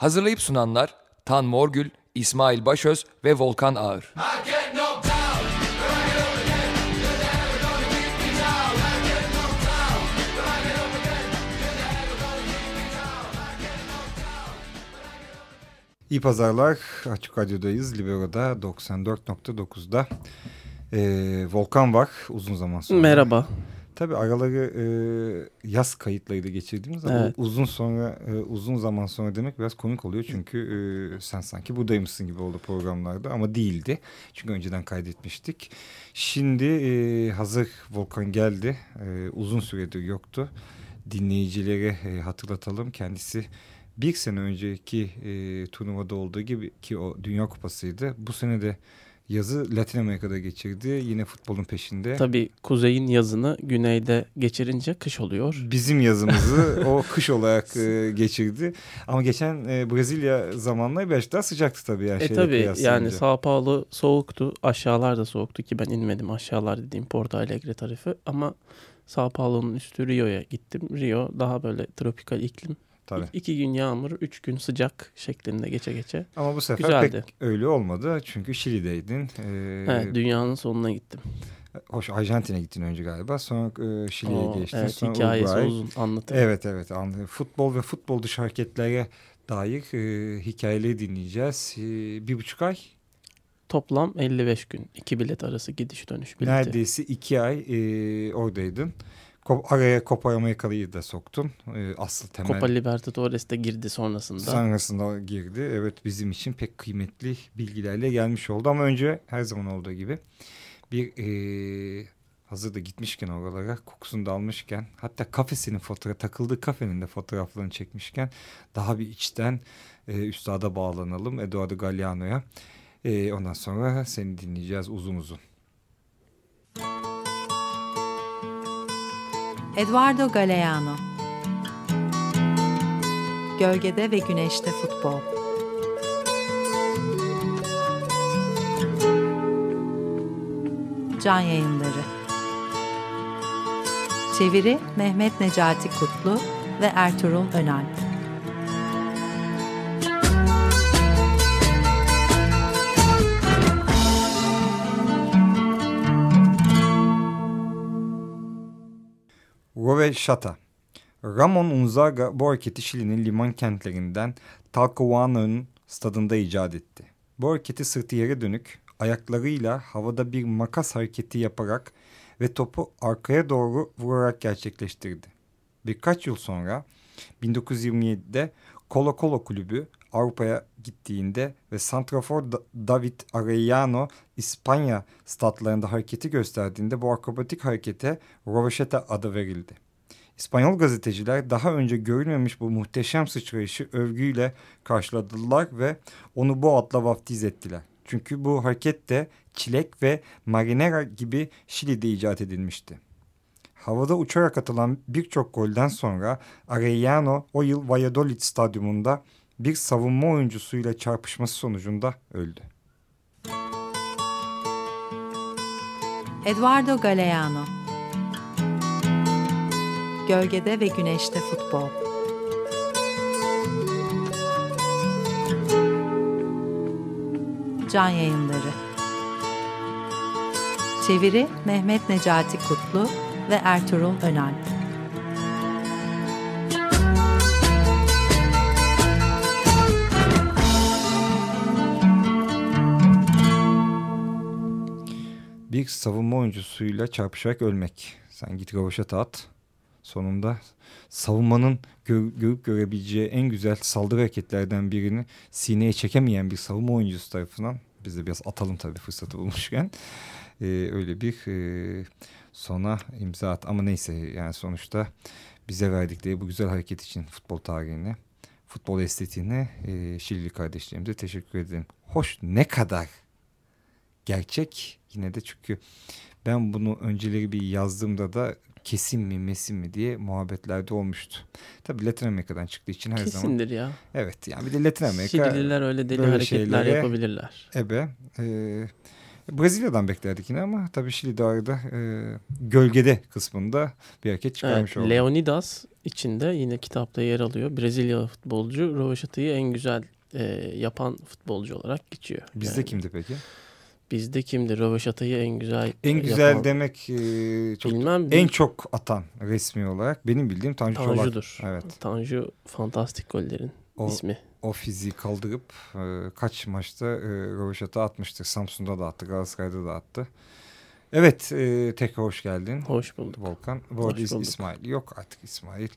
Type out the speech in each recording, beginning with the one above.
Hazırlayıp sunanlar Tan Morgül, İsmail Başöz ve Volkan Ağır. İyi pazarlar. Açık Radyo'dayız. Libero'da 94.9'da. Ee, Volkan var uzun zaman sonra. Merhaba. Tabii araları e, yaz kayıtlarıyla geçirdiğimiz ama Evet. uzun sonra e, uzun zaman sonra demek biraz komik oluyor çünkü e, sen sanki buradaymışsın gibi oldu programlarda ama değildi. Çünkü önceden kaydetmiştik. Şimdi e, hazır Volkan geldi. E, uzun süredir yoktu. Dinleyicilere e, hatırlatalım kendisi bir sene önceki e, turnuvada olduğu gibi ki o Dünya Kupası'ydı. Bu sene de yazı Latin Amerika'da geçirdi. Yine futbolun peşinde. Tabii kuzeyin yazını güneyde geçirince kış oluyor. bizim yazımızı o kış olarak e, geçirdi. Ama geçen e, Brezilya zamanları biraz daha sıcaktı tabii. Yani E şeyle tabii yani Sao Paulo soğuktu. Aşağılar da soğuktu ki ben inmedim aşağılar dediğim Porto Alegre tarafı. Ama Sao Paulo'nun üstü Rio'ya gittim. Rio daha böyle tropikal iklim. Tabii. İ- iki gün yağmur, üç gün sıcak şeklinde geçe geçe. Ama bu sefer Güzeldi. pek öyle olmadı. Çünkü Şili'deydin. E, Evet, dünyanın sonuna gittim. hoş Arjantin'e gittin önce galiba. Sonra e, Şili'ye Oo, geçtin. evet, sonra hikayesi Uruguay. uzun anlatırım. Evet evet anladım. Futbol ve futbol dışı hareketlere dair e, hikayeleri dinleyeceğiz. E, bir buçuk ay Toplam 55 gün. iki bilet arası gidiş dönüş bileti. neredeyse iki ay e, oradaydın. Araya Copa Amerika'yı da soktun. E, asıl temel. Copa Libertadores de girdi sonrasında. Sonrasında girdi. Evet bizim için pek kıymetli bilgilerle gelmiş oldu. Ama önce her zaman olduğu gibi bir e, hazır da gitmişken oralara kokusunu da almışken hatta kafesinin fotoğrafı takıldığı kafenin de fotoğraflarını çekmişken daha bir içten e, üstada bağlanalım Eduardo Galeano'ya. E, ondan sonra seni dinleyeceğiz uzun uzun. Eduardo Galeano. Gölgede ve Güneşte Futbol. Can Yayınları. Çeviri Mehmet Necati Kutlu ve Ertuğrul Önal Rove Şata. Ramon Unzaga bu hareketi Şili'nin liman kentlerinden Talcahuano'nun stadında icat etti. Bu hareketi sırtı yere dönük, ayaklarıyla havada bir makas hareketi yaparak ve topu arkaya doğru vurarak gerçekleştirdi. Birkaç yıl sonra 1927'de Colo Colo kulübü Avrupa'ya gittiğinde ve Santrafor Da- David Arellano İspanya statlarında hareketi gösterdiğinde bu akrobatik harekete Rovaşeta adı verildi. İspanyol gazeteciler daha önce görülmemiş bu muhteşem sıçrayışı övgüyle karşıladılar ve onu bu adla vaftiz ettiler. Çünkü bu hareket de çilek ve marinera gibi Şili'de icat edilmişti. Havada uçarak atılan birçok golden sonra Arellano o yıl Valladolid stadyumunda bir savunma oyuncusuyla çarpışması sonucunda öldü. Eduardo Galeano. Gölgede ve Güneşte Futbol. Can Yayınları. Çeviri Mehmet Necati Kutlu ve Ertuğrul Önal Bir savunma oyuncusuyla çarpışarak ölmek. Sen git rövaşata at. Sonunda savunmanın gör, görüp görebileceği en güzel saldırı hareketlerden birini sineye çekemeyen bir savunma oyuncusu tarafından biz de biraz atalım tabii fırsatı bulmuşken Ee, öyle bir e, sona imza at. Ama neyse yani sonuçta bize verdikleri bu güzel hareket için futbol tarihine, futbol estetiğine e, Şilili kardeşlerimize teşekkür ederim. Hoş ne kadar gerçek yine de çünkü ben bunu önceleri bir yazdığımda da kesin mi mesin mi diye muhabbetlerde olmuştu. Tabii Latin Amerika'dan çıktığı için her zaman. Kesindir ya. Evet yani bir de Latin Amerika Şilililer öyle deli hareketler yapabilirler. ebe. Ee, Brezilya'dan beklerdik yine ama tabii Şili de arada e, gölgede kısmında bir hareket çıkarmış Evet, oldu. Leonidas içinde yine kitapta yer alıyor. Brezilya futbolcu Rovaşata'yı en güzel e, yapan futbolcu olarak geçiyor. Bizde Yani kimdi peki? Bizde kimdi? Rovaşata'yı en güzel En güzel yapan, demek e, çok bilmem en çok atan resmi olarak benim bildiğim Tanju Çolak. Tanju'dur. Evet. Tanju fantastik gollerin O, ismi. o fiziği kaldırıp e, kaç maçta e, röveşata atmıştır. Samsun'da da attı, Galatasaray'da da attı. Evet, e, tekrar hoş geldin Hoş bulduk. Volkan. Bu arada. İsmail yok artık İsmail.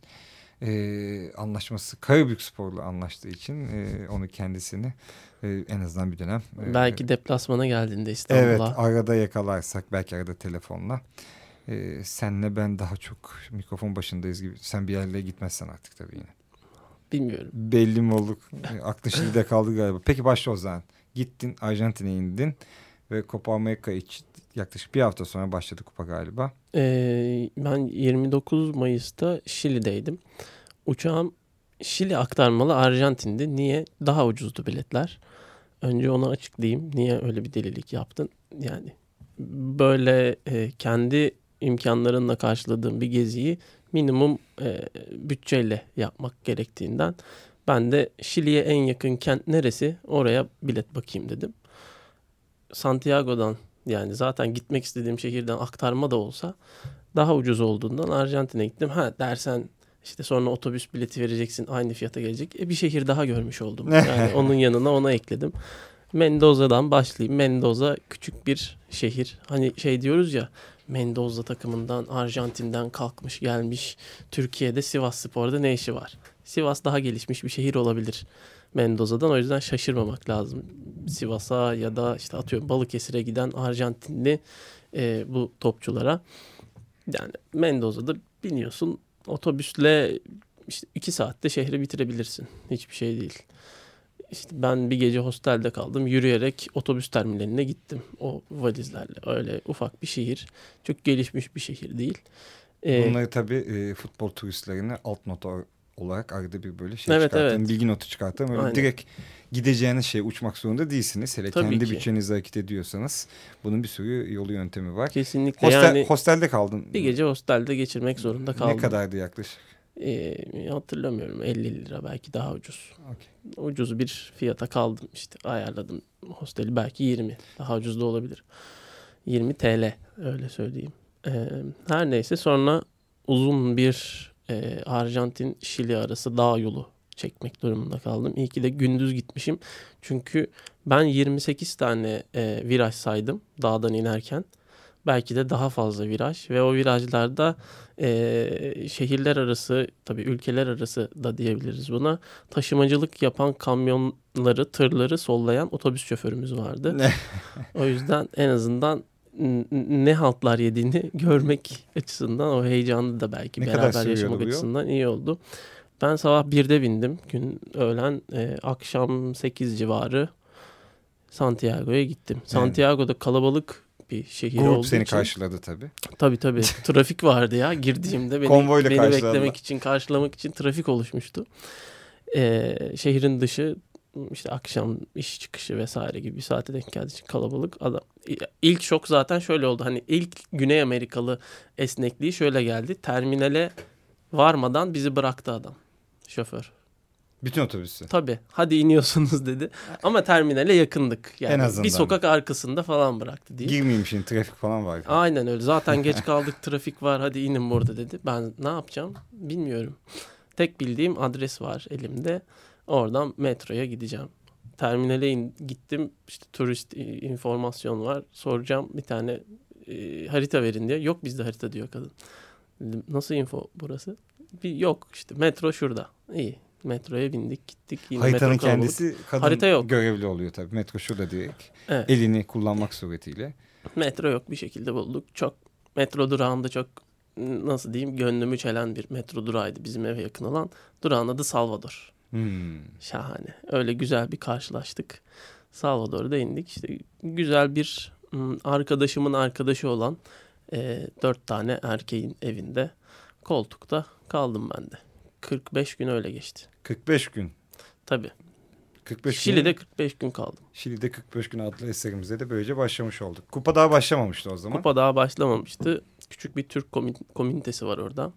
E, anlaşması Karabük Spor'la anlaştığı için e, onu kendisini e, en azından bir dönem. e, Belki deplasmana geldiğinde Evet İstanbul'a. arada yakalarsak belki arada telefonla. E, senle ben daha çok mikrofon başındayız gibi. Sen bir yerlere gitmezsen artık tabii yine. Bilmiyorum. Belli mi olduk? E, Aklın şimdi de kaldı galiba. Peki başla o zaman. Gittin Arjantin'e indin ve Copa America için yaklaşık bir hafta sonra başladı kupa galiba. Ee, ben 29 Mayıs'ta Şili'deydim. Uçağım Şili aktarmalı Arjantin'di. Niye? Daha ucuzdu biletler. Önce onu açıklayayım. Niye öyle bir delilik yaptın? Yani böyle e, kendi imkanlarınla karşıladığım bir geziyi minimum e, bütçeyle yapmak gerektiğinden ben de Şili'ye en yakın kent neresi oraya bilet bakayım dedim. Santiago'dan yani zaten gitmek istediğim şehirden aktarma da olsa daha ucuz olduğundan Arjantin'e gittim. Ha dersen işte sonra otobüs bileti vereceksin aynı fiyata gelecek. E, bir şehir daha görmüş oldum. Yani onun yanına ona ekledim. Mendoza'dan başlayayım. Mendoza küçük bir şehir. Hani şey diyoruz ya Mendoza takımından Arjantin'den kalkmış gelmiş. Türkiye'de Sivas Spor'da ne işi var? Sivas daha gelişmiş bir şehir olabilir. Mendoza'dan o yüzden şaşırmamak lazım. Sivas'a ya da işte atıyorum Balıkesir'e giden Arjantinli e, bu topçulara. Yani Mendoza'da biniyorsun otobüsle işte iki saatte şehri bitirebilirsin. Hiçbir şey değil. İşte ben bir gece hostelde kaldım. Yürüyerek otobüs terminaline gittim. O valizlerle. Öyle ufak bir şehir. Çok gelişmiş bir şehir değil. Ee, Bunları tabii e, futbol turistlerine alt nota olarak arada bir böyle şey Evet, çıkartın. evet. Bilgi notu çıkartın. Öyle Aynen. direkt gideceğiniz şey uçmak zorunda değilsiniz. Hele Tabii kendi ki. bütçenizle hareket ediyorsanız bunun bir sürü yolu yöntemi var. kesinlikle Hostel, yani hostelde kaldın. bir gece hostelde geçirmek zorunda kaldım. Ne kadardı yaklaşık? Ee, hatırlamıyorum 50 lira belki daha ucuz. Okey. Ucuz bir fiyata kaldım işte ayarladım hosteli belki 20 daha ucuz da olabilir. 20 TL öyle söyleyeyim. Ee, her neyse sonra uzun bir e, Arjantin Şili arası dağ yolu çekmek durumunda kaldım. İyi ki de gündüz gitmişim. Çünkü ben 28 tane e, viraj saydım dağdan inerken. Belki de daha fazla viraj ve o virajlarda e, şehirler arası tabii ülkeler arası da diyebiliriz buna taşımacılık yapan kamyonları tırları sollayan otobüs şoförümüz vardı. O yüzden en azından ne haltlar yediğini görmek açısından o heyecanı da belki Ne beraber yaşamak bu yol? açısından iyi oldu. Ben sabah 1'de bindim. Gün öğlen e, akşam 8 civarı Santiago'ya gittim. Santiago'da kalabalık bir şehir Grup olduğu seni için. karşıladı tabii. Tabii tabii. Trafik vardı ya. Girdiğimde beni, Konvoyla beni beklemek için, karşılamak için trafik oluşmuştu. Ee, şehrin dışı işte akşam iş çıkışı vesaire gibi bir saate denk geldiği için kalabalık adam. İlk şok zaten şöyle oldu. Hani ilk Güney Amerikalı esnekliği şöyle geldi. Terminale varmadan bizi bıraktı adam. Şoför. Bütün otobüsü. Tabii hadi iniyorsunuz dedi. Ama terminale yakındık. Yani En azından. bir sokak arkasında falan bıraktı diye. Girmeyeyim şimdi trafik falan var. Aynen öyle. Zaten geç kaldık trafik var hadi inin burada dedi. Ben ne yapacağım bilmiyorum. Tek bildiğim adres var elimde. Oradan metroya gideceğim. Terminale in, gittim. İşte turist informasyon var. Soracağım bir tane e, harita verin diye. Yok bizde harita diyor kadın. Dedim, Nasıl info burası? Bir, yok işte metro şurada. İyi. Metroya bindik gittik. Yine Haritanın metro kalabalık. kendisi kadın Harita yok. görevli oluyor tabii. Metro şurada direkt. Evet. Elini kullanmak suretiyle. Metro yok bir şekilde bulduk. Çok metro durağında çok nasıl diyeyim gönlümü çelen bir metro durağıydı bizim eve yakın olan. Durağın adı Salvador. Hmm. Şahane. Öyle güzel bir karşılaştık. Salvador'da indik. İşte güzel bir ım, arkadaşımın arkadaşı olan e, dört tane erkeğin evinde koltukta kaldım ben de. 45 gün öyle geçti. 45 gün. Tabii. 45 gün. Şili'de 45 gün kaldım. Şili'de 45 gün adlı eserimize de böylece başlamış olduk. Kupa daha başlamamıştı o zaman. Kupa daha başlamamıştı. Küçük bir Türk komün- komünitesi var orada.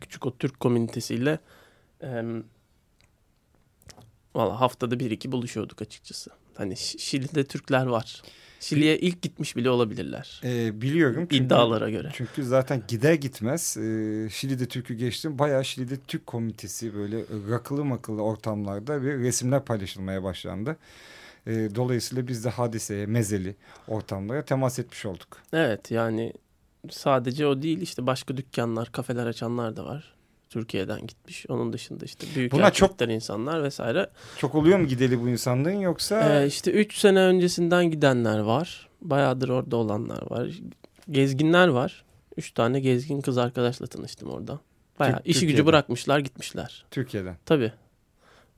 küçük o Türk komünitesiyle e, valla haftada bir iki buluşuyorduk açıkçası. Hani Şili'de Türkler var. Şili'ye ilk gitmiş bile olabilirler. E, biliyorum. Çünkü, İddialara göre. Çünkü zaten gider gitmez e, Şili'de Türk'ü geçtim. Bayağı Şili'de Türk komitesi böyle rakılı makılı ortamlarda bir resimler paylaşılmaya başlandı. E, dolayısıyla biz de hadiseye, mezeli ortamlara temas etmiş olduk. Evet yani sadece o değil işte başka dükkanlar, kafeler açanlar da var. Türkiye'den gitmiş. Onun dışında işte büyük Buna çok insanlar vesaire. Çok oluyor mu gideli bu insanların yoksa? Ee, işte 3 sene öncesinden gidenler var. Bayağıdır orada olanlar var. Gezginler var. 3 tane gezgin kız arkadaşla tanıştım orada. Bayağı Türk, işi Türkiye'den. gücü bırakmışlar gitmişler. Türkiye'den. Tabii.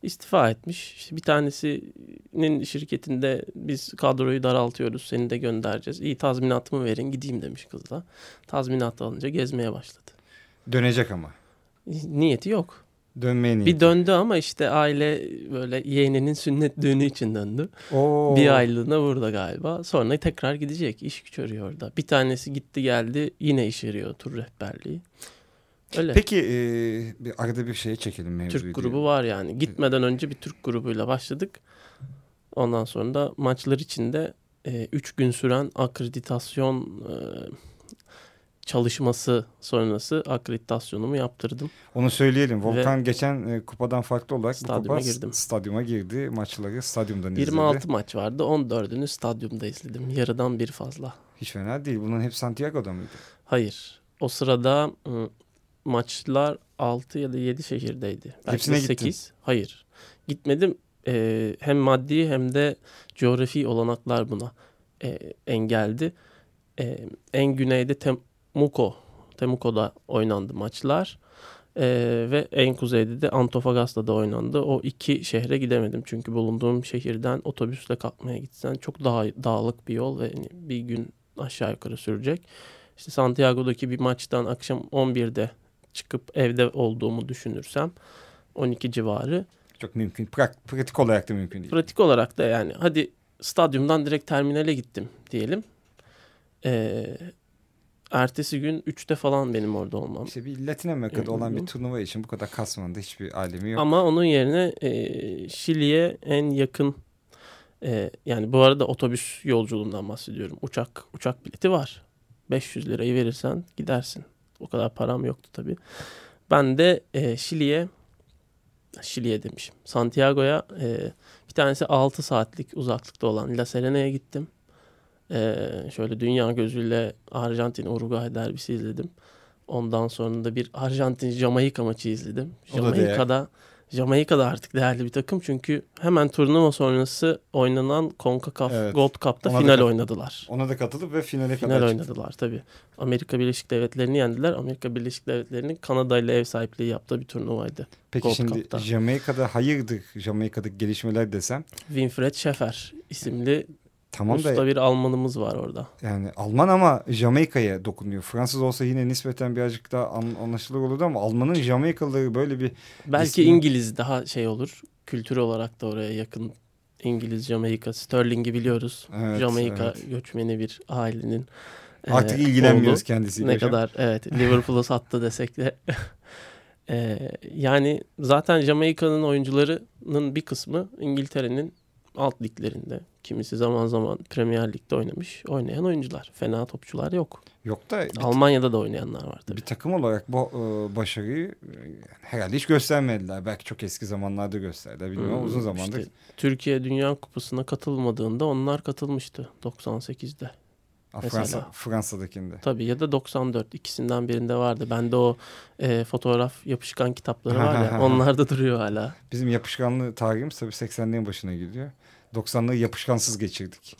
İstifa etmiş. İşte bir tanesinin şirketinde biz kadroyu daraltıyoruz. Seni de göndereceğiz. İyi tazminatımı verin gideyim demiş kızla. Tazminat alınca gezmeye başladı. Dönecek ama niyeti yok. Dönmeye niyeti. Bir döndü ama işte aile böyle yeğeninin sünnet düğünü için döndü. Oo. Bir aylığına burada galiba. Sonra tekrar gidecek. İş güç arıyor orada. Bir tanesi gitti geldi yine iş arıyor tur rehberliği. Öyle. Peki e, bir arada bir şeye çekelim mevzuyu. Türk grubu diyor. var yani. Gitmeden önce bir Türk grubuyla başladık. Ondan sonra da maçlar içinde 3 e, gün süren akreditasyon e, çalışması sonrası akreditasyonumu yaptırdım. Onu söyleyelim. Volkan Ve geçen e, kupadan farklı olarak stadyuma, kupa, girdim. stadyuma girdi. Maçları stadyumdan 26 izledi. 26 maç vardı. 14'ünü stadyumda izledim. Yarıdan bir fazla. Hiç fena değil. Bunların hep Santiago'da mıydı? Hayır. O sırada ı, maçlar 6 ya da 7 şehirdeydi. Belki Hepsine 8. Gittin. Hayır. Gitmedim. Ee, hem maddi hem de coğrafi olanaklar buna e, engeldi. E, en güneyde tem Temuco, Temuco'da oynandı maçlar. Ee, ve en kuzeyde de Antofagasta'da oynandı. O iki şehre gidemedim çünkü bulunduğum şehirden otobüsle kalkmaya gitsen çok daha dağlık bir yol ve bir gün aşağı yukarı sürecek. İşte Santiago'daki bir maçtan akşam 11'de çıkıp evde olduğumu düşünürsem 12 civarı. Çok mümkün. Pratik olarak da mümkün değil. Pratik olarak da yani hadi stadyumdan direkt terminale gittim diyelim. Ee, ertesi gün 3'te falan benim orada olmam. İşte bir Latin Amerika'da olan bir turnuva için bu kadar kasmanın da hiçbir alemi yok. Ama onun yerine e, Şili'ye en yakın e, yani bu arada otobüs yolculuğundan bahsediyorum. Uçak uçak bileti var. 500 lirayı verirsen gidersin. O kadar param yoktu tabii. Ben de e, Şili'ye Şili'ye demişim. Santiago'ya e, bir tanesi 6 saatlik uzaklıkta olan La Serena'ya gittim. Ee, şöyle dünya gözüyle Arjantin Uruguay derbisi izledim. Ondan sonra da bir Arjantin Jamaika maçı izledim. Jamaika'da Jamaika'da artık değerli bir takım çünkü hemen turnuva sonrası oynanan CONCACAF evet. Gold Cup'ta ona final oynadılar. Ona da katılıp ve finale final kadar oynadılar tabii. Amerika Birleşik Devletleri'ni yendiler. Amerika Birleşik Devletleri'nin Kanada ile ev sahipliği yaptığı bir turnuvaydı. Peki Gold şimdi Cup'ta. Jamaika'da hayırdır Jamaika'daki gelişmeler desem? Winfred Schaeffer isimli Tamam Usta da bir Almanımız var orada. Yani Alman ama Jamaika'ya dokunuyor. Fransız olsa yine nispeten birazcık daha an, anlaşılır olurdu ama Alman'ın Jamaikalıları böyle bir... Belki ismi... İngiliz daha şey olur. Kültür olarak da oraya yakın İngiliz Jamaika. Sterling'i biliyoruz. Evet, Jamaika evet. göçmeni bir ailenin. Artık e, ilgilenmiyoruz oğlu. kendisiyle. Ne kadar evet Liverpool'u sattı desek de. e, yani zaten Jamaika'nın oyuncularının bir kısmı İngiltere'nin alt liglerinde Kimisi zaman zaman Premier Lig'de oynamış. Oynayan oyuncular. Fena topçular yok. Yok da Almanya'da da oynayanlar var tabii. Bir takım olarak bu e, başarıyı e, herhalde hiç göstermediler. Belki çok eski zamanlarda gösterdiler. Bilmiyorum hmm, uzun zamandır. Işte, Türkiye Dünya Kupası'na katılmadığında onlar katılmıştı 98'de. Fransa, Fransa'dakinde. Tabii ya da 94 ikisinden birinde vardı. Bende o e, fotoğraf yapışkan kitapları var ya onlar da duruyor hala. Bizim yapışkanlı tarihimiz tabii 80'lerin başına gidiyor. 90'ları yapışkansız geçirdik.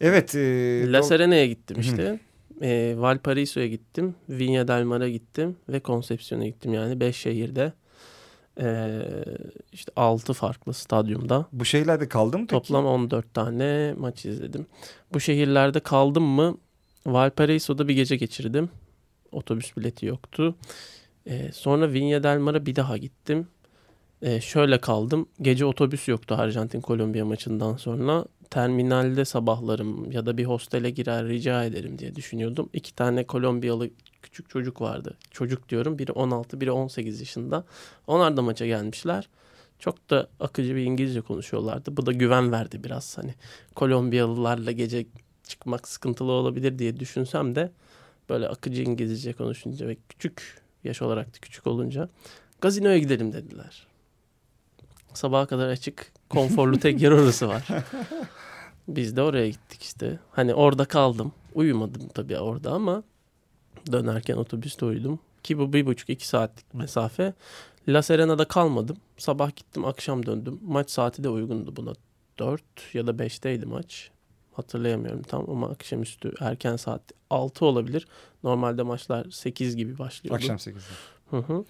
Evet. E, La Serena'ya gittim işte. e, Valparaiso'ya gittim. Viña del Mar'a gittim. Ve Concepcion'a gittim yani. Beş şehirde. E, işte altı farklı stadyumda. Bu şehirlerde kaldım mı peki? Toplam 14 tane maç izledim. Bu şehirlerde kaldım mı? Valparaiso'da bir gece geçirdim. Otobüs bileti yoktu. E, sonra Viña del Mar'a bir daha gittim. E, şöyle kaldım. Gece otobüs yoktu Arjantin Kolombiya maçından sonra. Terminalde sabahlarım ya da bir hostele girer rica ederim diye düşünüyordum. İki tane Kolombiyalı küçük çocuk vardı. Çocuk diyorum biri 16 biri 18 yaşında. Onlar da maça gelmişler. Çok da akıcı bir İngilizce konuşuyorlardı. Bu da güven verdi biraz hani Kolombiyalılarla gece çıkmak sıkıntılı olabilir diye düşünsem de böyle akıcı İngilizce konuşunca ve küçük yaş olarak da küçük olunca gazinoya gidelim dediler. Sabaha kadar açık konforlu tek yer orası var. Biz de oraya gittik işte. Hani orada kaldım. Uyumadım tabii orada ama dönerken otobüste uyudum. Ki bu bir buçuk iki saatlik mesafe. La Serena'da kalmadım. Sabah gittim akşam döndüm. Maç saati de uygundu buna. 4 ya da 5'teydi maç. Hatırlayamıyorum tam ama akşamüstü erken saat 6 olabilir. Normalde maçlar 8 gibi başlıyordu. Akşam 8'de. Hı hı.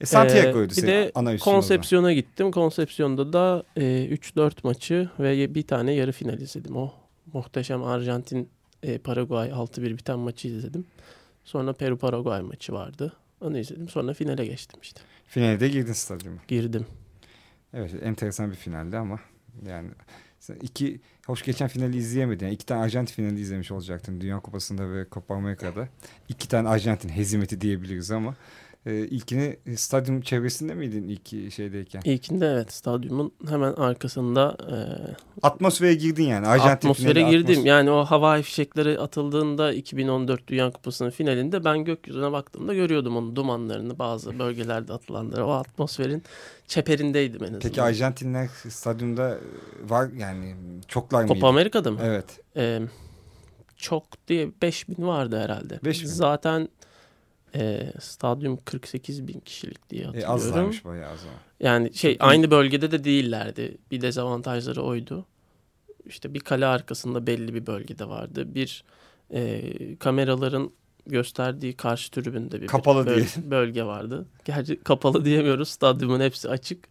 E, Santiago'ydu Ee, bir de ana üstün. Konsepsiyon'a gittim. Konsepsiyon'da da e, 3-4 maçı ve bir tane yarı final izledim. O muhteşem Arjantin e, Paraguay 6-1 biten maçı izledim. Sonra Peru Paraguay maçı vardı. Onu izledim. Sonra finale geçtim işte. Finale de girdin stadyuma. Girdim. Evet enteresan bir finaldi ama yani iki hoş geçen finali izleyemedin. Yani iki tane Arjantin finali izlemiş olacaktın Dünya Kupası'nda ve Copa Amerika'da. İki tane Arjantin hezimeti diyebiliriz ama e, ilkini e, stadyum çevresinde miydin ilk şeydeyken? İlkinde evet stadyumun hemen arkasında e, Atmosfere girdin yani. Arjantin atmosfere girdim. atmos- Yani o havai fişekleri atıldığında 2014 Dünya Kupası'nın finalinde ben gökyüzüne baktığımda görüyordum onun dumanlarını bazı bölgelerde atılanları. O atmosferin çeperindeydim en azından. Peki Arjantinler stadyumda var yani çoklar mıydı? Copa Amerika'da mı? Evet. Ee, çok diye 5000 vardı herhalde. 5000. Zaten e, stadyum 48 bin kişilik diye E, hatırlıyorum. azlarmış bayağı az ama. Yani şey Çok aynı bölgede de değillerdi. Bir dezavantajları oydu. İşte bir kale arkasında belli bir bölgede vardı. Bir e, kameraların gösterdiği karşı tribünde bir Kapalı böl- diyelim. bölge vardı. Gerçi kapalı diyemiyoruz. Stadyumun hepsi açık.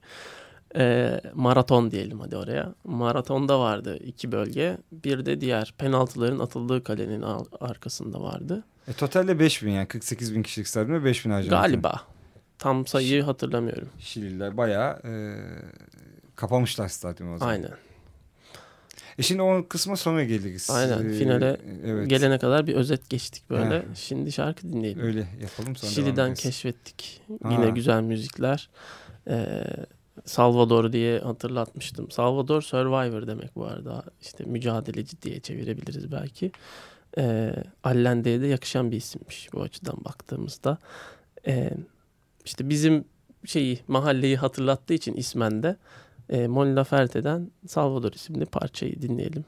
E, maraton diyelim hadi oraya. Maratonda vardı iki bölge. Bir de diğer penaltıların atıldığı kalenin al- arkasında vardı. E, totalde 5000 yani 48 bin kişilik stadyumda 5000 Arjantin. Galiba. Tam sayıyı hatırlamıyorum. Şililer bayağı e, kapamışlar stadyumu o zaman. Aynen. E şimdi o kısma sonra geliriz. Aynen, E, finale evet. Gelene kadar bir özet geçtik böyle. Ha. Şimdi şarkı dinleyelim. Öyle yapalım sonra Şili'den keşfettik. Ha. Yine güzel müzikler. Ee, Salvador diye hatırlatmıştım. Salvador Survivor demek bu arada. İşte mücadeleci diye çevirebiliriz belki. Ee, Allende'ye de yakışan bir isimmiş bu açıdan baktığımızda. Ee, işte bizim şeyi mahalleyi hatırlattığı için ismen de e, Mon Laferte'den Salvador isimli parçayı dinleyelim.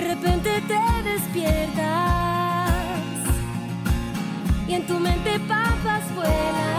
De repente te despiertas y en tu mente papas vuelan.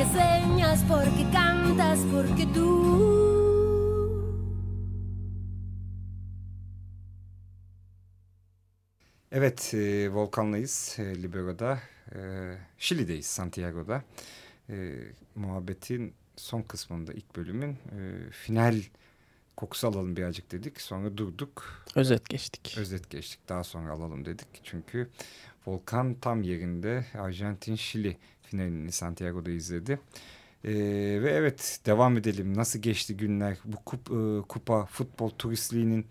Estás porque tú Evet, e, Volkan'layız e, Libero'da. E, Şili'deyiz, Santiago'da. E, muhabbetin son kısmında ilk bölümün e, final kokusu alalım birazcık dedik. Sonra durduk. Özet geçtik. Özet geçtik. Daha sonra alalım dedik. Çünkü Volkan tam yerinde Arjantin-Şili finalini Santiago'da izledi. Ee, ve evet devam edelim. Nasıl geçti günler? Bu kup, e, kupa futbol turistliğinin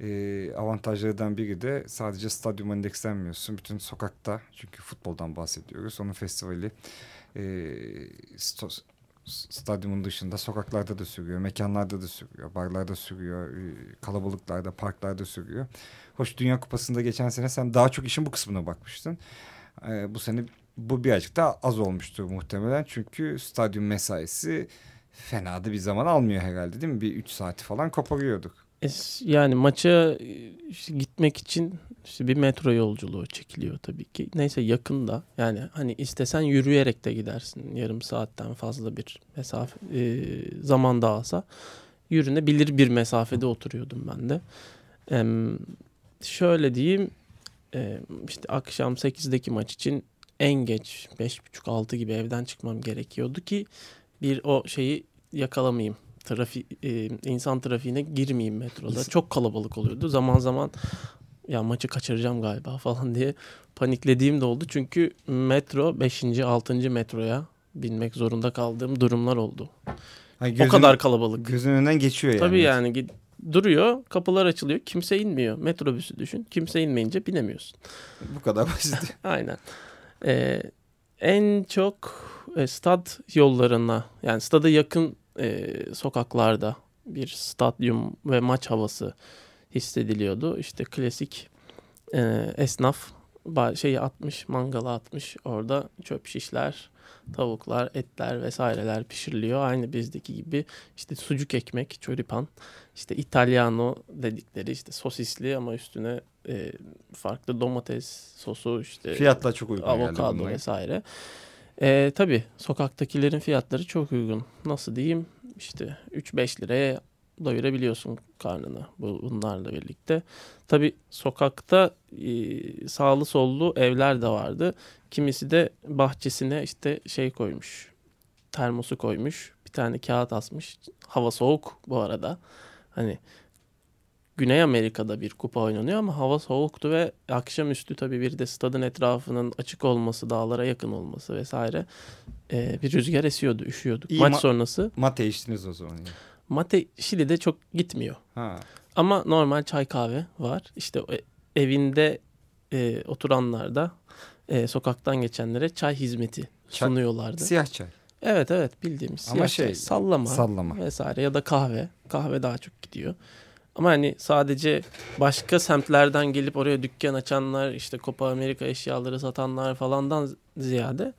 e, avantajlarından biri de sadece stadyuma endekslenmiyorsun. Bütün sokakta çünkü futboldan bahsediyoruz. Onun festivali e, sto- stadyumun dışında sokaklarda da sürüyor, mekanlarda da sürüyor, barlarda sürüyor, e, kalabalıklarda, parklarda sürüyor. Hoş Dünya Kupası'nda geçen sene sen daha çok işin bu kısmına bakmıştın. E, bu sene bu birazcık daha az olmuştur muhtemelen. Çünkü stadyum mesaisi fena da bir zaman almıyor herhalde değil mi? Bir 3 saati falan koparıyorduk. Es- Yani maça e, işte gitmek için işte bir metro yolculuğu çekiliyor tabii ki. Neyse yakında yani hani istesen yürüyerek de gidersin yarım saatten fazla bir mesafe e, zaman da alsa yürünebilir bir mesafede oturuyordum ben de. Em, şöyle diyeyim e, işte akşam 8'deki maç için en geç 5.30-6 gibi evden çıkmam gerekiyordu ki bir o şeyi yakalamayayım trafi, e, insan trafiğine girmeyeyim metroda. Çok kalabalık oluyordu. Zaman zaman ya maçı kaçıracağım galiba falan diye paniklediğim de oldu. Çünkü metro 5. 6. metroya binmek zorunda kaldığım durumlar oldu. O gözün- kadar kalabalık. Gözün önünden geçiyor yani. Tabii yani duruyor, kapılar açılıyor, kimse inmiyor. Metrobüsü düşün. Kimse inmeyince binemiyorsun. Bu kadar basit. Aynen. Ee, en çok e, stad yollarına yani stada yakın e, sokaklarda bir stadyum ve maç havası hissediliyordu. İşte klasik e, esnaf şeyi atmış, mangala atmış. Orada çöp şişler, tavuklar, etler vesaireler pişiriliyor. Aynı bizdeki gibi işte sucuk ekmek, çoripan, işte italiano dedikleri işte sosisli ama üstüne e, farklı domates sosu işte Fiyatlar çok uygun avokado vesaire. E, tabii sokaktakilerin fiyatları çok uygun. Nasıl diyeyim işte 3-5 liraya doyurabiliyorsun karnını bu, bunlarla birlikte. Tabii sokakta e, sağlı sollu evler de vardı. Kimisi de bahçesine işte şey koymuş. Termosu koymuş. Bir tane kağıt asmış. Hava soğuk bu arada. Hani Güney Amerika'da bir kupa oynanıyor ama hava soğuktu ve akşamüstü tabii bir de stadın etrafının açık olması, dağlara yakın olması vesaire e, bir rüzgar esiyordu, üşüyorduk. İyi Maç ma- sonrası Mate içtiniz o zaman. Yani. mate Şili'de çok gitmiyor. Ha. Ama normal çay kahve var. İşte e- evinde e, oturanlar da e, sokaktan geçenlere çay hizmeti Çay- sunuyorlardı. Siyah çay. Evet evet bildiğimiz Ama siyah şey, çay, sallama, Sallama. vesaire ya da kahve. Kahve daha çok gidiyor. Ama hani sadece başka semtlerden gelip oraya dükkan açanlar, işte Copa Amerika eşyaları satanlar falandan ziyade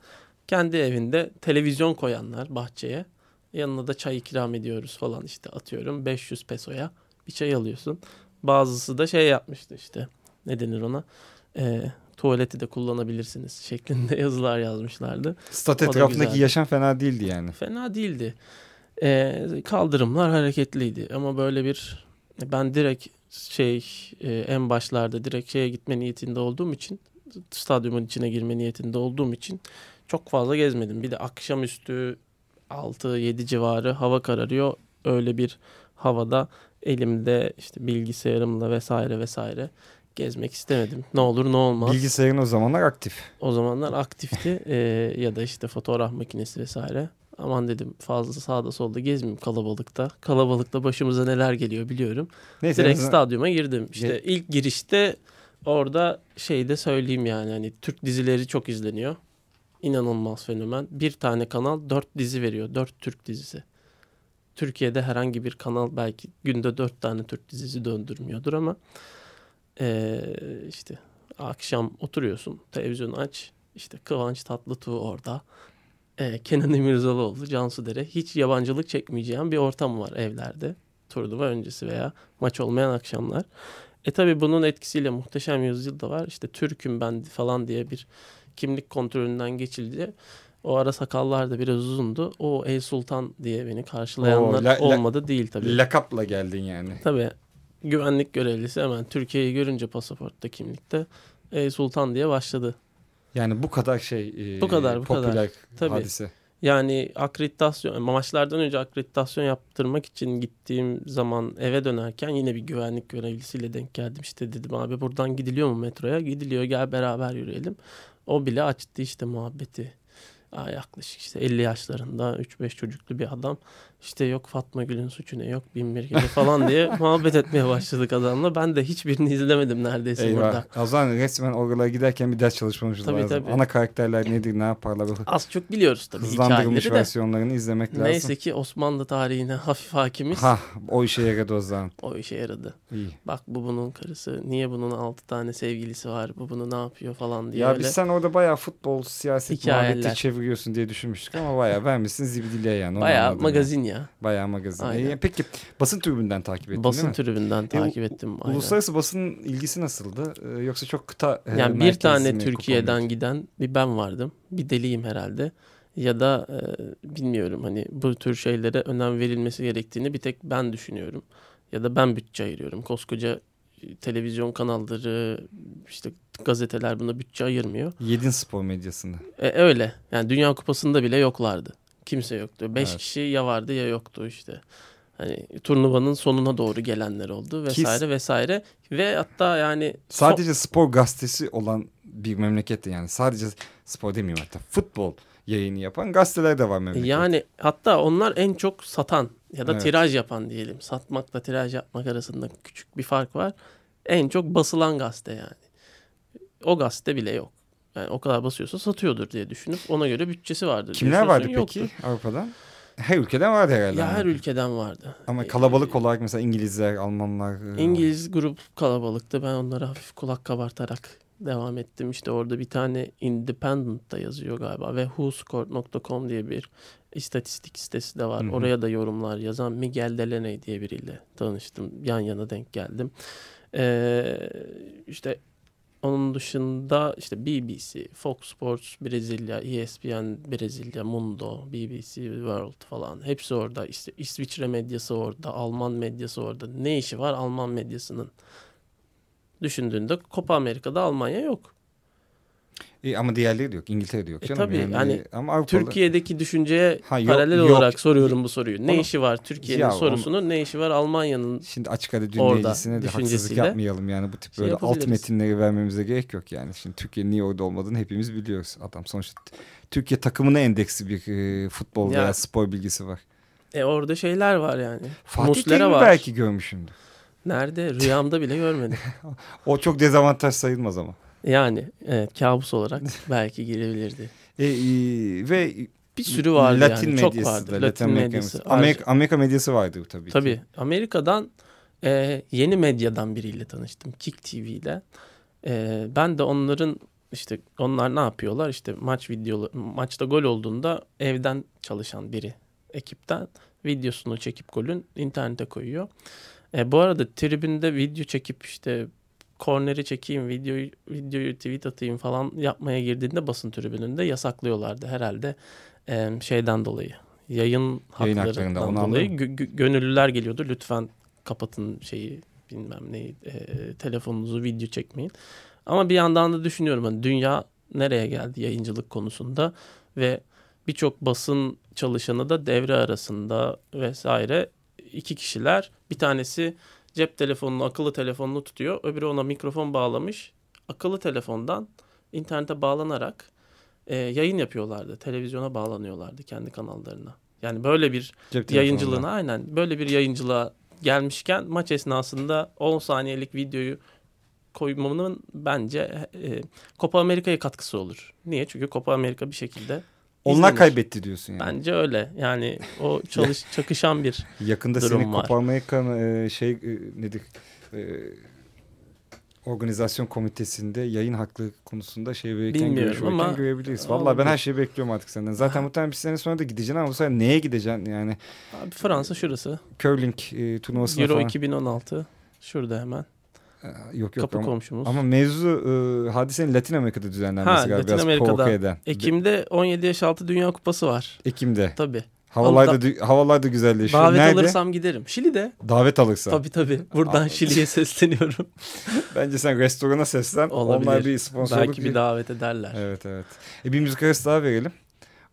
kendi evinde televizyon koyanlar bahçeye. Yanına da çay ikram ediyoruz falan işte atıyorum 500 pesoya bir çay alıyorsun. Bazısı da şey yapmıştı işte ne denir ona Ee, tuvaleti de kullanabilirsiniz şeklinde yazılar yazmışlardı. Stat etrafındaki yaşam fena değildi yani. Fena değildi. Ee, kaldırımlar hareketliydi ama böyle bir ben direkt şey e, en başlarda direkt şeye gitme niyetinde olduğum için stadyumun içine girme niyetinde olduğum için çok fazla gezmedim. Bir de akşamüstü 6-7 civarı hava kararıyor. Öyle bir havada elimde işte bilgisayarımla vesaire vesaire gezmek istemedim. Ne olur ne olmaz. Bilgisayarın o zamanlar aktif. O zamanlar aktifti Ee, ya da işte fotoğraf makinesi vesaire. Aman dedim fazla sağda solda gezmeyeyim kalabalıkta. Kalabalıkta başımıza neler geliyor biliyorum. Neyse Direkt azından- stadyuma girdim. İşte Ge- ilk girişte orada şey de söyleyeyim yani hani Türk dizileri çok izleniyor. İnanılmaz fenomen. Bir tane kanal dört dizi veriyor. Dört Türk dizisi. Türkiye'de herhangi bir kanal belki günde dört tane Türk dizisi döndürmüyordur ama eee, işte akşam oturuyorsun televizyonu aç işte Kıvanç Tatlıtuğ orada eee Kenan İmirzalıoğlu Cansu Dere hiç yabancılık çekmeyeceğim bir ortam var evlerde turnuva öncesi veya maç olmayan akşamlar. E tabi bunun etkisiyle muhteşem yüzyıl da var. İşte Türk'üm ben falan diye bir kimlik kontrolünden geçildi. O ara sakallar da biraz uzundu. O Ey Sultan diye beni karşılayanlar Oo, la- la- olmadı değil tabii. Lakapla geldin yani. Tabii güvenlik görevlisi hemen Türkiye'yi görünce pasaportta kimlikte Ey Sultan diye başladı. Yani bu kadar şey e, Bu kadar, bu popüler kadar. Tabii. hadise. Yani akreditasyon, maçlardan önce akreditasyon yaptırmak için gittiğim zaman eve dönerken yine bir güvenlik görevlisiyle denk geldim. İşte dedim abi buradan gidiliyor mu metroya? Gidiliyor gel beraber yürüyelim. O bile açtı işte muhabbeti. Aa, yaklaşık işte 50 yaşlarında 3-5 çocuklu bir adam. İşte yok Fatma Gül'ün suçu ne yok bin bir gece falan diye muhabbet etmeye başladık adamla. Ben de hiçbirini izlemedim neredeyse burada. Eyvah. O zaman resmen oralara giderken bir ders çalışmamız Tabii, lazım. tabii. Ana karakterler nedir, ne yaparlar? Az çok biliyoruz tabii hızlandırılmış hikayeleri de. versiyonlarını izlemek lazım. Neyse ki Osmanlı tarihine hafif hakimiz. Ha, o işe yaradı o zaman. O işe yaradı. İyi. Bak bu bunun karısı. Niye bunun altı tane sevgilisi var? Bu bunu ne yapıyor falan diye Ya öyle. biz sen orada bayağı futbol, siyaset Hikayeler. muhabbeti çeviriyorsun diye düşünmüştük ama bayağı vermişsin zibidiliğe yani. Bayağı magazin ya. Bayağı magazin. Aynen. İyi, peki basın tribünden takip ettin Basın değil mi? tribünden takip ettim. Aynen. Uluslararası basının ilgisi nasıldı? Ee, yoksa çok kıta e, Yani bir tane Türkiye'den kupon giden bir ben vardım. Bir deliyim herhalde. Ya da e, bilmiyorum hani bu tür şeylere önem verilmesi gerektiğini bir tek ben düşünüyorum. Ya da ben bütçe ayırıyorum. Koskoca e, televizyon kanalları işte gazeteler buna bütçe ayırmıyor. Yedin spor medyasında. E, öyle. Yani Dünya Kupası'nda bile yoklardı. Kimse yoktu. Beş Evet. kişi ya vardı ya yoktu işte. Hani turnuvanın sonuna doğru gelenler oldu vesaire vesaire. Ve hatta yani so- Sadece spor gazetesi olan bir memlekette yani. Sadece spor demeyeyim hatta futbol yayını yapan gazeteler de var memlekette. yani hatta onlar en çok satan ya da Evet. tiraj yapan diyelim. Satmakla tiraj yapmak arasında küçük bir fark var. En çok basılan gazete yani. O gazete bile yok. Yani o kadar basıyorsa satıyordur diye düşünüp ona göre bütçesi vardır. Kimler vardı yoktur. peki Avrupa'dan? Her ülkeden vardı herhalde. Ya yani. her ülkeden vardı. Ama kalabalık olarak mesela İngilizler, Almanlar. e, İngiliz grup kalabalıktı. Ben onlara hafif kulak kabartarak devam ettim. İşte orada bir tane Independent'ta yazıyor galiba ve whoscored.com diye bir istatistik sitesi de var. Hı hı. Oraya da yorumlar yazan Miguel Delaney diye biriyle tanıştım. Yan yana denk geldim. Ee, işte onun dışında işte BBC, Fox Sports Brezilya, ESPN Brezilya, Mundo, BBC World falan hepsi orada. İşte İsviçre medyası orada, Alman medyası orada. Ne işi var Alman medyasının? Düşündüğünde Copa Amerika'da Almanya yok. E, ama diğerleri de yok. İngiltere'de yok E, canım. tabii, yani ama Avrupalı... Türkiye'deki düşünceye Ha, yok- paralel yok. olarak soruyorum bu soruyu. Ne Onu- işi var Türkiye'nin Ya, onu- ne işi var Almanya'nın? Şimdi açık ara dinleyicisine de haksızlık yapmayalım yani bu tip şey böyle alt metinleri vermemize gerek yok yani. Şimdi Türkiye'nin niye orada olmadığını hepimiz biliyoruz. Adam sonuçta Türkiye takımına endeksi bir e, futbol Ya. veya spor bilgisi var. E orada şeyler var yani. Fatih Terim'i belki görmüşümdür. Nerede? Rüyamda bile görmedim. O çok dezavantaj sayılmaz ama. Yani evet kabus olarak belki girebilirdi. E, e, ve Bir sürü vardı Latin yani. Çok medyası vardı. da, Latin, Latin medyası. Amerika, Amerika medyası vardı tabii ki. Tabii. Amerika'dan e, yeni medyadan biriyle tanıştım. Kick TV ile. E, ben de onların işte onlar ne yapıyorlar? İşte maç videolu maçta gol olduğunda evden çalışan biri ekipten videosunu çekip golün internete koyuyor. E, bu arada tribünde video çekip işte korneri çekeyim, videoyu, videoyu tweet atayım falan yapmaya girdiğinde basın tribününde yasaklıyorlardı herhalde e, şeyden dolayı. Yayın Yayın haklarından dolayı gö- gönüllüler geliyordu. Lütfen kapatın şeyi bilmem neyi e, telefonunuzu video çekmeyin. Ama bir yandan da düşünüyorum hani dünya nereye geldi yayıncılık konusunda ve birçok basın çalışanı da devre arasında vesaire iki kişiler bir tanesi cep telefonunu akıllı telefonunu tutuyor. Öbürü ona mikrofon bağlamış. Akıllı telefondan internete bağlanarak e, yayın yapıyorlardı. Televizyona bağlanıyorlardı kendi kanallarına. Yani böyle bir Cep yayıncılığına aynen. Böyle bir yayıncılığa gelmişken maç esnasında 10 saniyelik videoyu koymamın bence e, Copa Amerika'ya katkısı olur. Niye? Çünkü Copa Amerika bir şekilde Onlar izlenir. kaybetti diyorsun yani. Bence öyle. Yani o çalış çakışan bir Yakında durum seni var. Copa Amerika e, şey e, nedir? E, organizasyon komitesinde yayın hakları konusunda şey verirken görüşürken ama görebiliriz. Vallahi ben her şeyi bekliyorum artık senden. Zaten muhtemelen bir sene sonra da gideceksin ama bu sefer neye gideceksin yani? Abi Fransa şurası. Curling e, turnuvasına Euro falan. 2016 şurada hemen. Ee, Yok yok Kapı ama, komşumuz. ama mevzu e, hadisenin Latin Amerika'da düzenlenmesi Ha, galiba Latin Amerika'da. Ekim'de 17 yaş altı Dünya Kupası var. Ekim'de. Tabii. Havalar Al- da, havalar da güzelleşiyor. Davet Nerede? alırsam giderim. Şili'de. Davet alırsa. Tabii tabii. Buradan Şili'ye sesleniyorum. Bence sen restorana seslen. Olabilir. Onlar bir sponsorluk. Belki bir davet ederler. Evet evet. E, bir müzik arası daha verelim.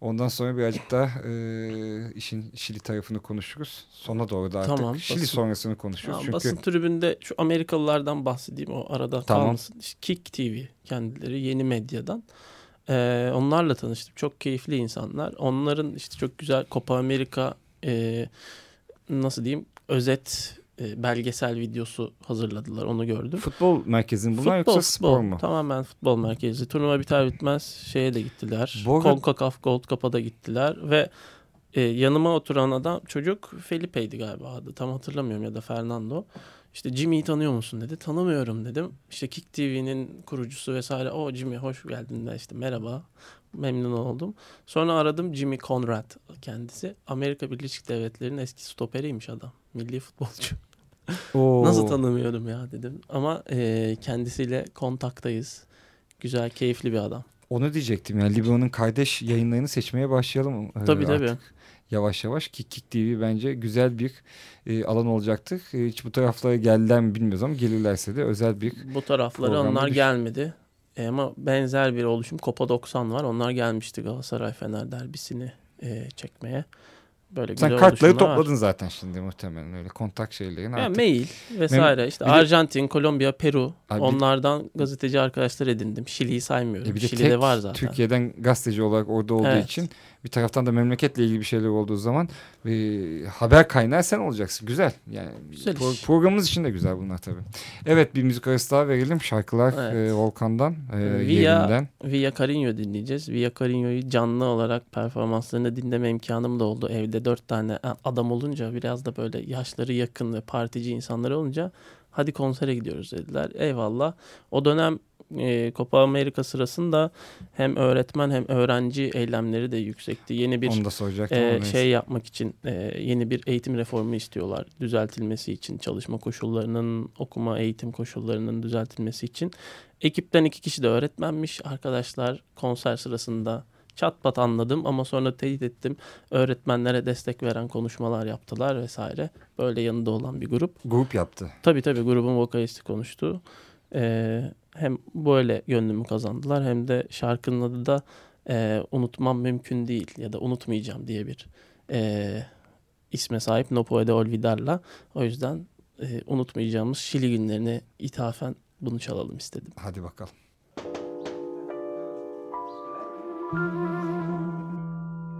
Ondan sonra birazcık daha e, işin Şili tarafını konuşuruz. Sona doğru da artık Tamam, Şili basın- sonrasını konuşuruz. Ha, Çünkü Basın tribünde şu Amerikalılardan bahsedeyim o arada Tamam. kalmasın. Kick TV kendileri yeni medyadan. Ee, onlarla tanıştım. Çok keyifli insanlar. Onların işte çok güzel Copa Amerika e, nasıl diyeyim özet e, belgesel videosu hazırladılar. Onu gördüm. futbol merkezin bunlar futbol, yoksa spor futbol. mu? Tamamen futbol merkezi. Turnuva biter bitmez şeye de gittiler. Bu arada- CONCACAF Gold Cup'a da gittiler ve e, yanıma oturan adam çocuk Felipe'ydi galiba adı. Tam hatırlamıyorum ya da Fernando. İşte Jimmy'yi tanıyor musun dedi. Tanımıyorum dedim. İşte Kick TV'nin kurucusu vesaire. O Jimmy hoş geldin de işte merhaba. Memnun oldum. Sonra aradım Jimmy Conrad kendisi. Amerika Birleşik Devletleri'nin eski stoperiymiş adam. Milli futbolcu. Oo. Nasıl tanımıyorum ya dedim. Ama e, kendisiyle kontaktayız. Güzel, keyifli bir adam. Onu diyecektim yani Libro'nun kardeş yayınlarını seçmeye başlayalım. e, Tabii tabii. artık. Yavaş yavaş Kick Kick TV bence güzel bir e, alan olacaktır. E, hiç bu taraflara geldiler mi bilmiyoruz ama gelirlerse de özel bir Bu taraflara onlar düş- gelmedi. E, ama benzer bir oluşum Copa 90 var. Onlar gelmişti Galatasaray Fener derbisini e, çekmeye. Böyle Sen kartları oluşumlar var. topladın zaten şimdi muhtemelen öyle kontak şeylerin Ya artık. mail vesaire işte bir de- Arjantin, Kolombiya, Peru Abi bir- onlardan gazeteci arkadaşlar edindim. Şili'yi saymıyorum. E bir de Şili'de var zaten. Türkiye'den gazeteci olarak orada olduğu Evet. için bir taraftan da memleketle ilgili bir şeyler olduğu zaman e, haber kaynağı sen olacaksın. Güzel. Yani Güzel pro- iş. programımız için de güzel bunlar tabii. Evet bir müzik arası daha verelim. Şarkılar Evet. e, Volkan'dan, e, Via- yerinden. Via Carinho dinleyeceğiz. Via Carinho'yu canlı olarak performanslarını dinleme imkanım da oldu. Evde dört tane adam olunca biraz da böyle yaşları yakın ve partici insanlar olunca hadi konsere gidiyoruz dediler. Eyvallah. O dönem e, Copa Amerika sırasında hem öğretmen hem öğrenci eylemleri de yüksekti. Yeni bir e, şey yapmak için e, yeni bir eğitim reformu istiyorlar. Düzeltilmesi için çalışma koşullarının, okuma eğitim koşullarının düzeltilmesi için. Ekipten iki kişi de öğretmenmiş. Arkadaşlar konser sırasında çat pat anladım ama sonra teyit ettim. Öğretmenlere destek veren konuşmalar yaptılar vesaire. Böyle yanında olan bir grup. Grup yaptı. Tabii tabii grubun vokalisti konuştu. Ee, hem böyle gönlümü kazandılar hem de şarkının adı da e, unutmam mümkün değil ya da unutmayacağım diye bir e, isme sahip No Puedo Olvidar'la. O yüzden e, unutmayacağımız Şili günlerine ithafen bunu çalalım istedim. Hadi bakalım.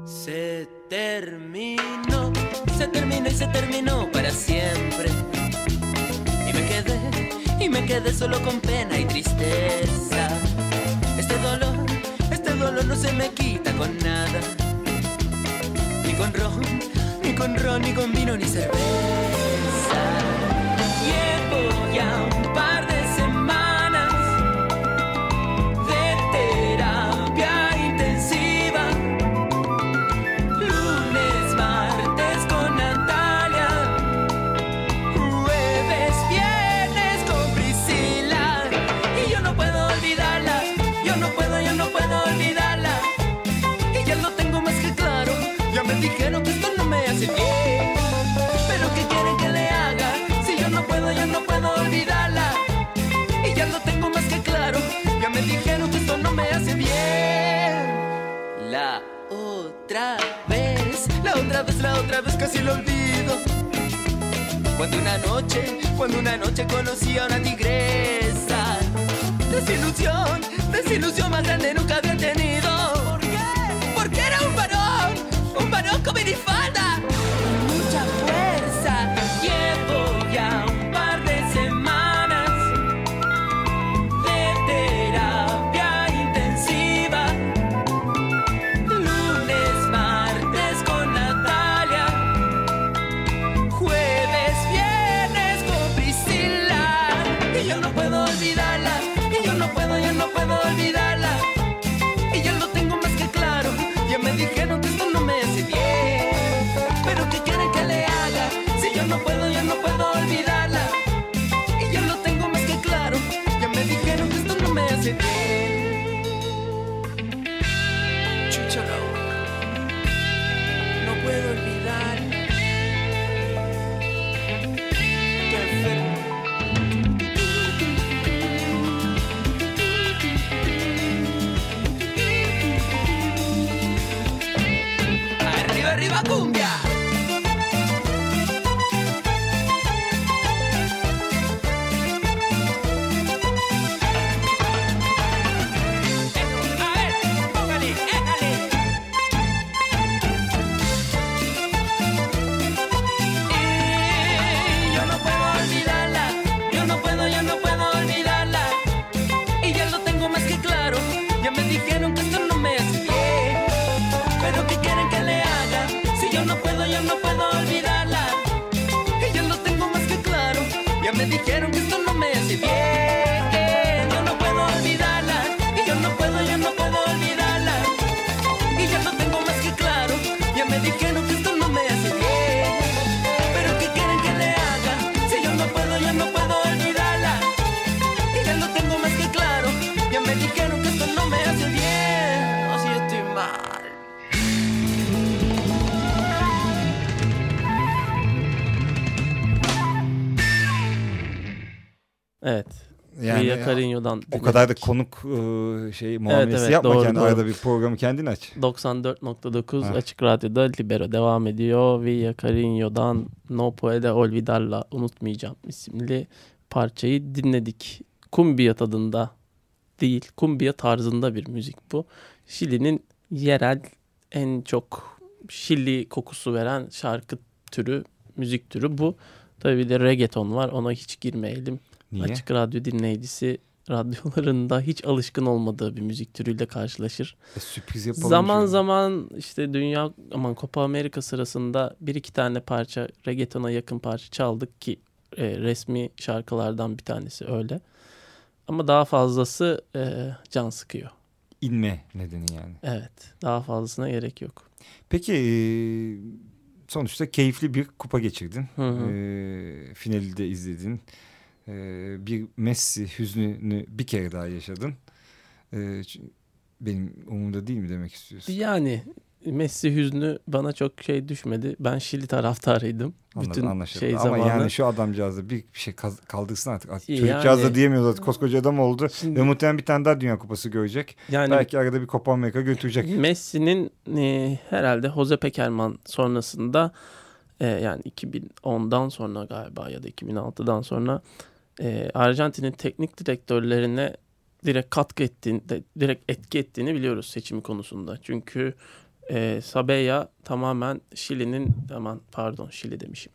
Se terminó, se terminó y se terminó para siempre. Y me quedé, solo con pena y tristeza. Este dolor, este dolor no se me quita con nada. Ni con ron, ni con ron, ni con vino, ni cerveza. Me dijeron que esto no me hace bien. Pero ¿qué quieren que le haga? Si yo no puedo, yo no puedo olvidarla. Y ya lo tengo más que claro. Ya me dijeron que esto no me hace bien. La otra vez, la otra vez, la otra vez casi lo olvido. Cuando una noche, cuando una noche conocí a una tigresa. Desilusión, desilusión más grande nunca había tenido. pretty fun. Evet. Yani ya, Carino'dan o kadar da konuk e, şey muamelesi evet, yapma doğru, kendi doğru. arada bir programı kendin aç. 94.9 Ha. Açık Radyo'da Libero devam ediyor. Villa Carino'dan No Puede Olvidarla Unutmayacağım isimli parçayı dinledik. Kumbia tadında değil, kumbia tarzında bir müzik bu. Şili'nin yerel en çok Şili kokusu veren şarkı türü, müzik türü bu. Tabii bir de reggaeton var ona hiç girmeyelim. Niye? Açık radyo dinleyicisi radyolarında hiç alışkın olmadığı bir müzik türüyle karşılaşır. E, sürpriz yapalım. Zaman şöyle. zaman işte dünya aman Copa Amerika sırasında bir iki tane parça reggaetona yakın parça çaldık ki e, resmi şarkılardan bir tanesi öyle. Ama daha fazlası e, can sıkıyor. İnme nedeni yani. Evet daha fazlasına gerek yok. Peki e, sonuçta keyifli bir kupa geçirdin. Hı hı. E, finali de izledin. E, bir Messi hüznünü bir kere daha yaşadın. E, benim umurumda değil mi demek istiyorsun? Yani Messi hüznü bana çok şey düşmedi. Ben Şili taraftarıydım. Anladım, Bütün anlaşıldı. şey Ama zamanı. yani şu adamcağız da bir, şey kaldırsın artık. artık Yani- Çocukcağız da diyemiyoruz artık. Koskoca adam oldu. Şimdi- Ve muhtemelen bir tane daha Dünya Kupası görecek. yani Belki arada bir Copa Amerika götürecek. Messi'nin e, herhalde Jose Pekerman sonrasında e, yani 2010'dan sonra galiba ya da 2006'dan sonra e, Arjantin'in teknik direktörlerine direkt katkı ettiğini, direkt etki ettiğini biliyoruz seçimi konusunda. Çünkü e, Sabeya tamamen Şili'nin aman pardon Şili demişim.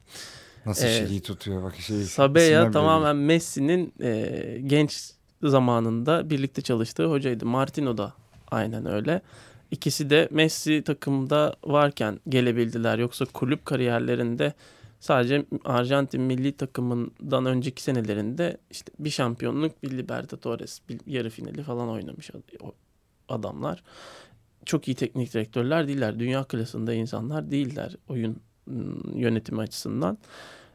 Nasıl Ee, şeyi tutuyor bak şey. Sabeya tamamen Messi'nin e, genç zamanında birlikte çalıştığı hocaydı. Martino da aynen öyle. İkisi de Messi takımda varken gelebildiler. Yoksa kulüp kariyerlerinde sadece Arjantin milli takımından önceki senelerinde işte bir şampiyonluk, bir Libertadores, bir yarı finali falan oynamış adamlar. Çok iyi teknik direktörler değiller. Dünya klasında insanlar değiller oyun ım, yönetimi açısından.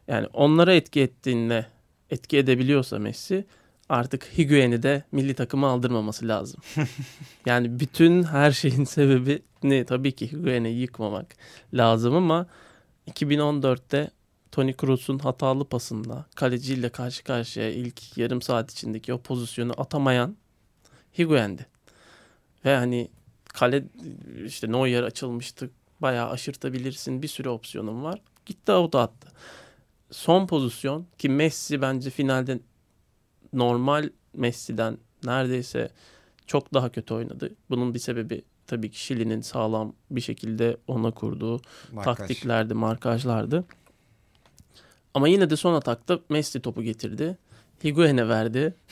Yani onlara etki ettiğinde etki edebiliyorsa Messi artık Higuain'i de milli takıma aldırmaması lazım. yani bütün her şeyin sebebi ne? Tabii ki Higuain'i yıkmamak lazım ama 2014'te Toni Kroos'un hatalı pasında kaleciyle karşı karşıya ilk yarım saat içindeki o pozisyonu atamayan Higuain'di. Ve hani kale işte Neuer açılmıştı. Bayağı aşırtabilirsin. Bir sürü opsiyonun var. Gitti o da attı. Son pozisyon ki Messi bence finalde normal Messi'den neredeyse çok daha kötü oynadı. Bunun bir sebebi tabii ki Şili'nin sağlam bir şekilde ona kurduğu Markaj. taktiklerdi, markajlardı. Ama yine de son atakta Messi topu getirdi. Higuain'e verdi.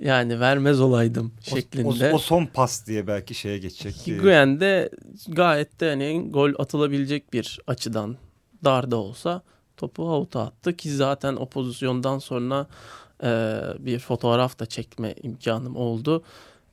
Yani vermez olaydım O- şeklinde. O, o son pas diye belki şeye geçecek. Higuain de gayet de hani gol atılabilecek bir açıdan dar da olsa topu avuta attı ki zaten o pozisyondan sonra e, bir fotoğraf da çekme imkanım oldu.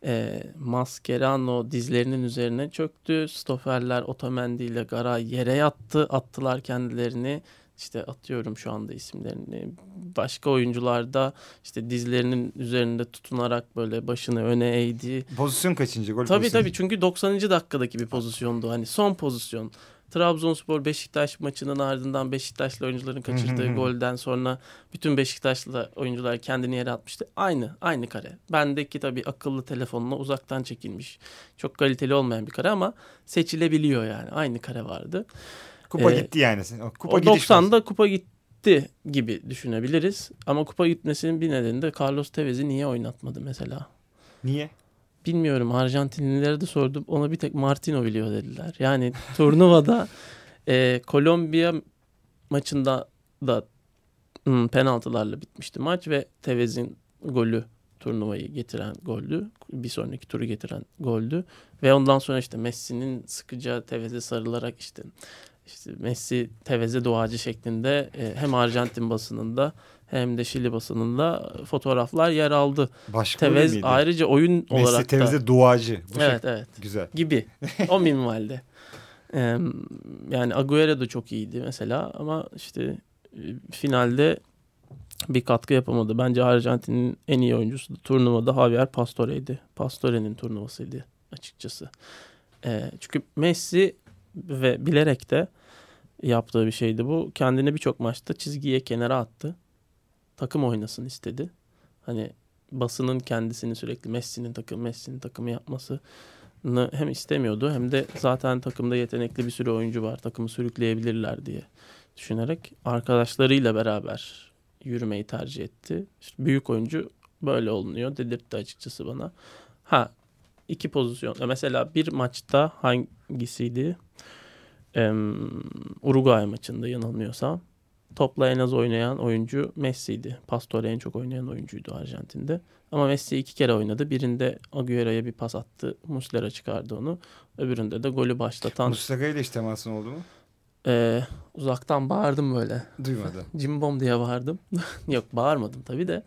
E, Mascherano dizlerinin üzerine çöktü. Stoferler Otamendi ile Garay yere yattı. Attılar kendilerini. İşte atıyorum şu anda isimlerini. Başka oyuncular da işte dizlerinin üzerinde tutunarak böyle başını öne eğdi. Pozisyon kaçıncı? Gol Tabii pozisyonu. tabii çünkü 90. dakikadaki bir pozisyondu. Hani son pozisyon. Trabzonspor Beşiktaş maçının ardından Beşiktaşlı oyuncuların kaçırdığı golden sonra bütün Beşiktaşlı oyuncular kendini yere atmıştı. Aynı, aynı kare. Bendeki tabii akıllı telefonla uzaktan çekilmiş. Çok kaliteli olmayan bir kare ama seçilebiliyor yani. Aynı kare vardı. Kupa Ee, gitti yani. O Kupa o gidiş 90'da kupa gitti gibi düşünebiliriz. Ama kupa gitmesinin bir nedeni de Carlos Tevez'i niye oynatmadı mesela? Niye? Bilmiyorum Arjantinlilere de sordum. Ona bir tek Martino biliyor dediler. Yani turnuvada e, Kolombiya maçında da hmm, penaltılarla bitmişti maç ve Tevez'in golü turnuvayı getiren goldü. Bir sonraki turu getiren goldü. Ve ondan sonra işte Messi'nin sıkıca Tevez'e sarılarak işte işte Messi teveze duacı şeklinde e, hem Arjantin basınında hem de Şili basınında fotoğraflar yer aldı. Başka Tevez miydi? ayrıca oyun Messi olarak da Tevez'e duacı. Bu evet şey- evet Güzel. gibi o minvalde. Ee, yani Agüero da çok iyiydi mesela ama işte e, finalde bir katkı yapamadı. Bence Arjantin'in en iyi oyuncusu da turnuvada Javier Pastore'ydi. Pastore'nin turnuvasıydı açıkçası. Ee, çünkü Messi ve bilerek de yaptığı bir şeydi bu. Kendini birçok maçta çizgiye kenara attı. Takım oynasın istedi. Hani basının kendisini sürekli Messi'nin takım, Messi'nin takımı yapması hem istemiyordu hem de zaten takımda yetenekli bir sürü oyuncu var. Takımı sürükleyebilirler diye düşünerek arkadaşlarıyla beraber yürümeyi tercih etti. İşte büyük oyuncu böyle olunuyor dedirtti açıkçası bana. Ha iki pozisyon. Mesela bir maçta hangisiydi? Ee, Uruguay maçında yanılmıyorsam. Topla en az oynayan oyuncu Messi'ydi. Pastore en çok oynayan oyuncuydu Arjantin'de. Ama Messi iki kere oynadı. Birinde Agüero'ya bir pas attı. Muslera çıkardı onu. Öbüründe de golü başlatan. Muslera ile hiç temasın oldu mu? Ee, uzaktan bağırdım böyle. Duymadı. Cimbom diye bağırdım. Yok bağırmadım tabii de.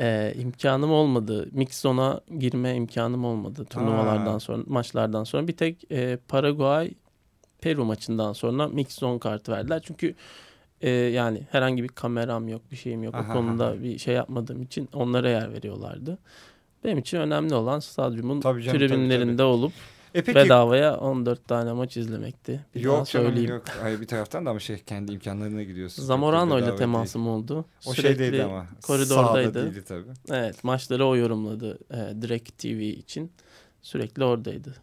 Ee, imkanım olmadı. Mix zone'a girme imkanım olmadı turnuvalardan Ha. sonra, maçlardan sonra. Bir tek e, Paraguay Peru maçından sonra mix zone kartı verdiler. Çünkü e, yani herhangi bir kameram yok, bir şeyim yok. Aha, o konuda aha. bir şey yapmadığım için onlara yer veriyorlardı. Benim için önemli olan stadyumun Tabii canım, tribünlerinde tabii. olup E peki bedavaya 14 tane maç izlemekti. Bir yok canım söyleyeyim. yok. Hayır bir taraftan da ama şey kendi imkanlarına gidiyorsun. Zamorano ile temasım oldu. değil. O Sürekli şeydeydi ama. koridordaydı. Sağda değildi tabii. Evet maçları o yorumladı e, Direkt TV için. Sürekli oradaydı.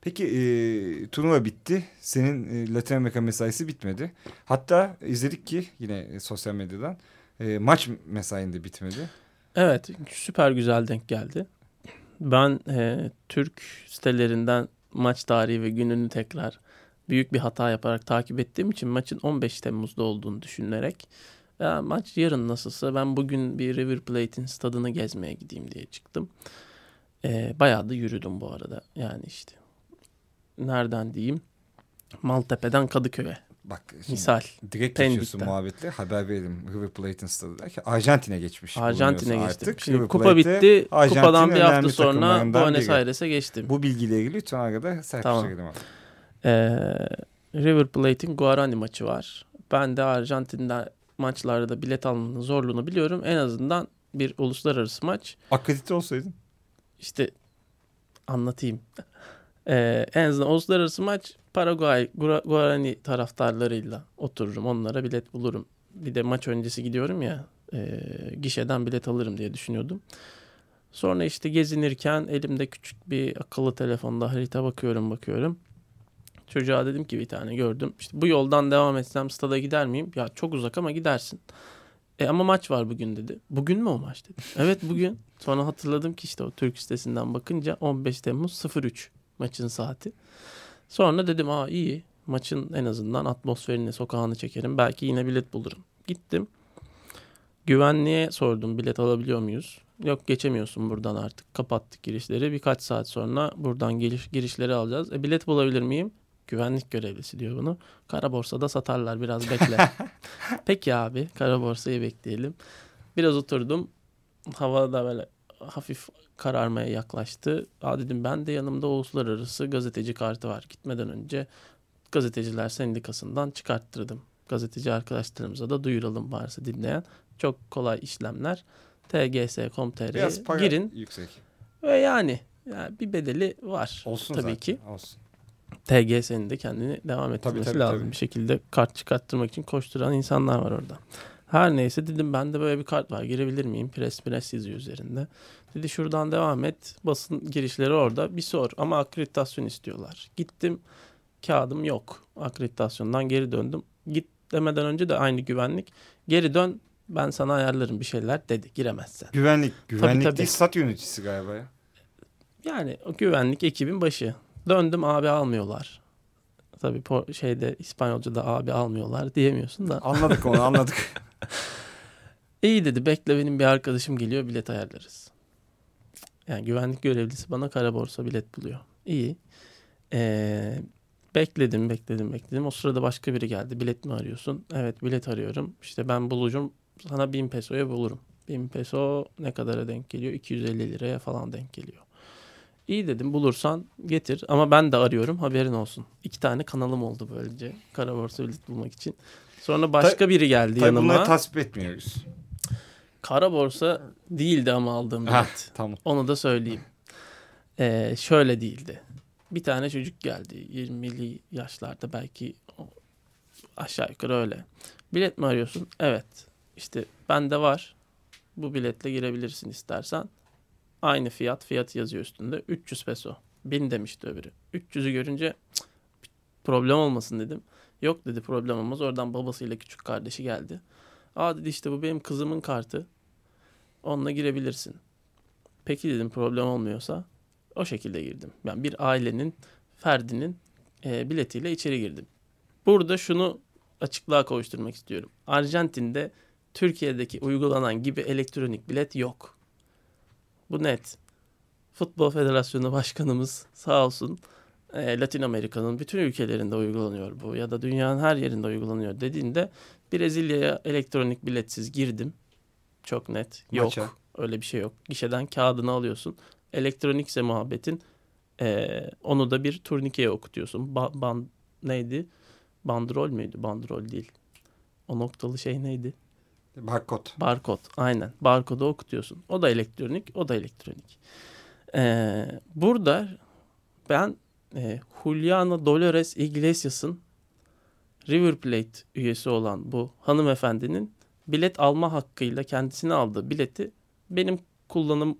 Peki e, turnuva bitti. Senin e, Latin Amerika mesaisi bitmedi. Hatta izledik ki yine e, sosyal medyadan e, maç mesain de bitmedi. Evet süper güzel denk geldi. Ben e, Türk sitelerinden maç tarihi ve gününü tekrar büyük bir hata yaparak takip ettiğim için maçın 15 Temmuz'da olduğunu düşünerek ya maç yarın nasılsa ben bugün bir River Plate'in stadını gezmeye gideyim diye çıktım. E, bayağı da yürüdüm bu arada. Yani işte nereden diyeyim? Maltepe'den Kadıköy'e Bak şimdi misal. direkt Pendik'ten. geçiyorsun muhabbetle. Haber verelim. River Plate'in stadı derken Arjantin'e geçmiş. Arjantin'e geçtim. artık. Şimdi River kupa bitti. Arjantin'in Kupadan bir hafta sonra Buenos. Aires'e geçtim. Bu bilgileri lütfen arada serpiştirelim. Tamam. Ee, River Plate'in Guarani maçı var. Ben de Arjantin'de maçlarda bilet almanın zorluğunu biliyorum. En azından bir uluslararası maç. Akredite olsaydın. İşte anlatayım. Ee, en azından uluslararası maç Paraguay Guarani taraftarlarıyla otururum. Onlara bilet bulurum. Bir de maç öncesi gidiyorum ya e, gişeden bilet alırım diye düşünüyordum. Sonra işte gezinirken elimde küçük bir akıllı telefonda harita bakıyorum bakıyorum. Çocuğa dedim ki bir tane gördüm. İşte bu yoldan devam etsem stada gider miyim? Ya çok uzak ama gidersin. E ama maç var bugün dedi. Bugün mü o maç dedi. Evet bugün. Sonra hatırladım ki işte o Türk sitesinden bakınca 15 Temmuz 03 maçın saati. Sonra dedim aa iyi. Maçın en azından atmosferini, sokağını çekerim. Belki yine bilet bulurum. Gittim. Güvenliğe sordum bilet alabiliyor muyuz? Yok geçemiyorsun buradan artık. Kapattık girişleri. Birkaç saat sonra buradan giriş, girişleri alacağız. E, bilet bulabilir miyim? Güvenlik görevlisi diyor bunu. Kara borsada satarlar biraz bekle. Peki abi kara borsayı bekleyelim. Biraz oturdum. Hava da böyle hafif kararmaya yaklaştı. Aa dedim ben de yanımda uluslararası gazeteci kartı var. Gitmeden önce gazeteciler sendikasından çıkarttırdım. Gazeteci arkadaşlarımıza da duyuralım varsa dinleyen. Çok kolay işlemler. tgs.com.tr'ye girin yüksek. ve yani, yani bir bedeli var. Olsun Tabii zaten. ki. Olsun. TGS'nin de kendini devam ettirmesi tabii, lazım. tabii. Bir şekilde kart çıkarttırmak için koşturan insanlar var orada. Her neyse dedim bende böyle bir kart var girebilir miyim? Pres pres yazıyor üzerinde. Dedi şuradan devam et. Basın girişleri orada. Bir sor ama akreditasyon istiyorlar. Gittim kağıdım yok. Akreditasyondan geri döndüm. Git demeden önce de aynı güvenlik. Geri dön ben sana ayarlarım bir şeyler dedi. Giremezsen. Güvenlik. Güvenlik tabii. değil stat yöneticisi galiba ya. Yani güvenlik ekibin başı. Döndüm abi almıyorlar. Tabii şeyde İspanyolca'da abi almıyorlar diyemiyorsun da. Anladık onu anladık. İyi dedi bekle benim bir arkadaşım geliyor bilet ayarlarız. Yani güvenlik görevlisi bana kara borsa bilet buluyor. İyi. Ee, Bekledim, bekledim, bekledim. O sırada başka biri geldi. Bilet mi arıyorsun? Evet, bilet arıyorum. İşte ben bulacağım. Sana 1000 pesoya bulurum. 1000 peso ne kadara denk geliyor? 250 liraya falan denk geliyor. İyi dedim bulursan getir ama ben de arıyorum haberin olsun. İki tane kanalım oldu böylece kara borsa bilet bulmak için. Sonra başka biri geldi Tabii yanıma. bunları tasvip etmiyoruz. Kara borsa değildi ama aldığım bilet. Hah, tamam. Onu da söyleyeyim. Ee, şöyle değildi. Bir tane çocuk geldi. 20'li yaşlarda belki aşağı yukarı öyle. Bilet mi arıyorsun? Evet. İşte bende var. Bu biletle girebilirsin istersen. Aynı fiyat. Fiyat yazıyor üstünde. 300 peso. 1000 demişti öbürü. 300'ü görünce "Cık, problem olmasın dedim. Yok dedi problem olmaz. Oradan babasıyla küçük kardeşi geldi. Aa dedi işte bu benim kızımın kartı. Onunla girebilirsin. Peki dedim problem olmuyorsa o şekilde girdim. Yani bir ailenin ferdinin e, biletiyle içeri girdim. Burada şunu açıklığa kavuşturmak istiyorum. Arjantin'de Türkiye'deki uygulanan gibi elektronik bilet yok. Bu net. Futbol Federasyonu Başkanımız sağ olsun e, Latin Amerika'nın bütün ülkelerinde uygulanıyor bu ya da dünyanın her yerinde uygulanıyor dediğinde Brezilya'ya elektronik biletsiz girdim. Çok net. Yok. Maça. Öyle bir şey yok. Gişeden kağıdını alıyorsun. Elektronikse muhabbetin e, onu da bir turnikeye okutuyorsun. Ba- ban, neydi? Bandrol müydü? Bandrol değil. O noktalı şey neydi? Barkod. Barkod. Aynen. Barkodu okutuyorsun. O da elektronik. O da elektronik. Ee, burada ben e, Juliana Dolores Iglesias'ın River Plate üyesi olan bu hanımefendinin bilet alma hakkıyla kendisine aldığı bileti benim kullanım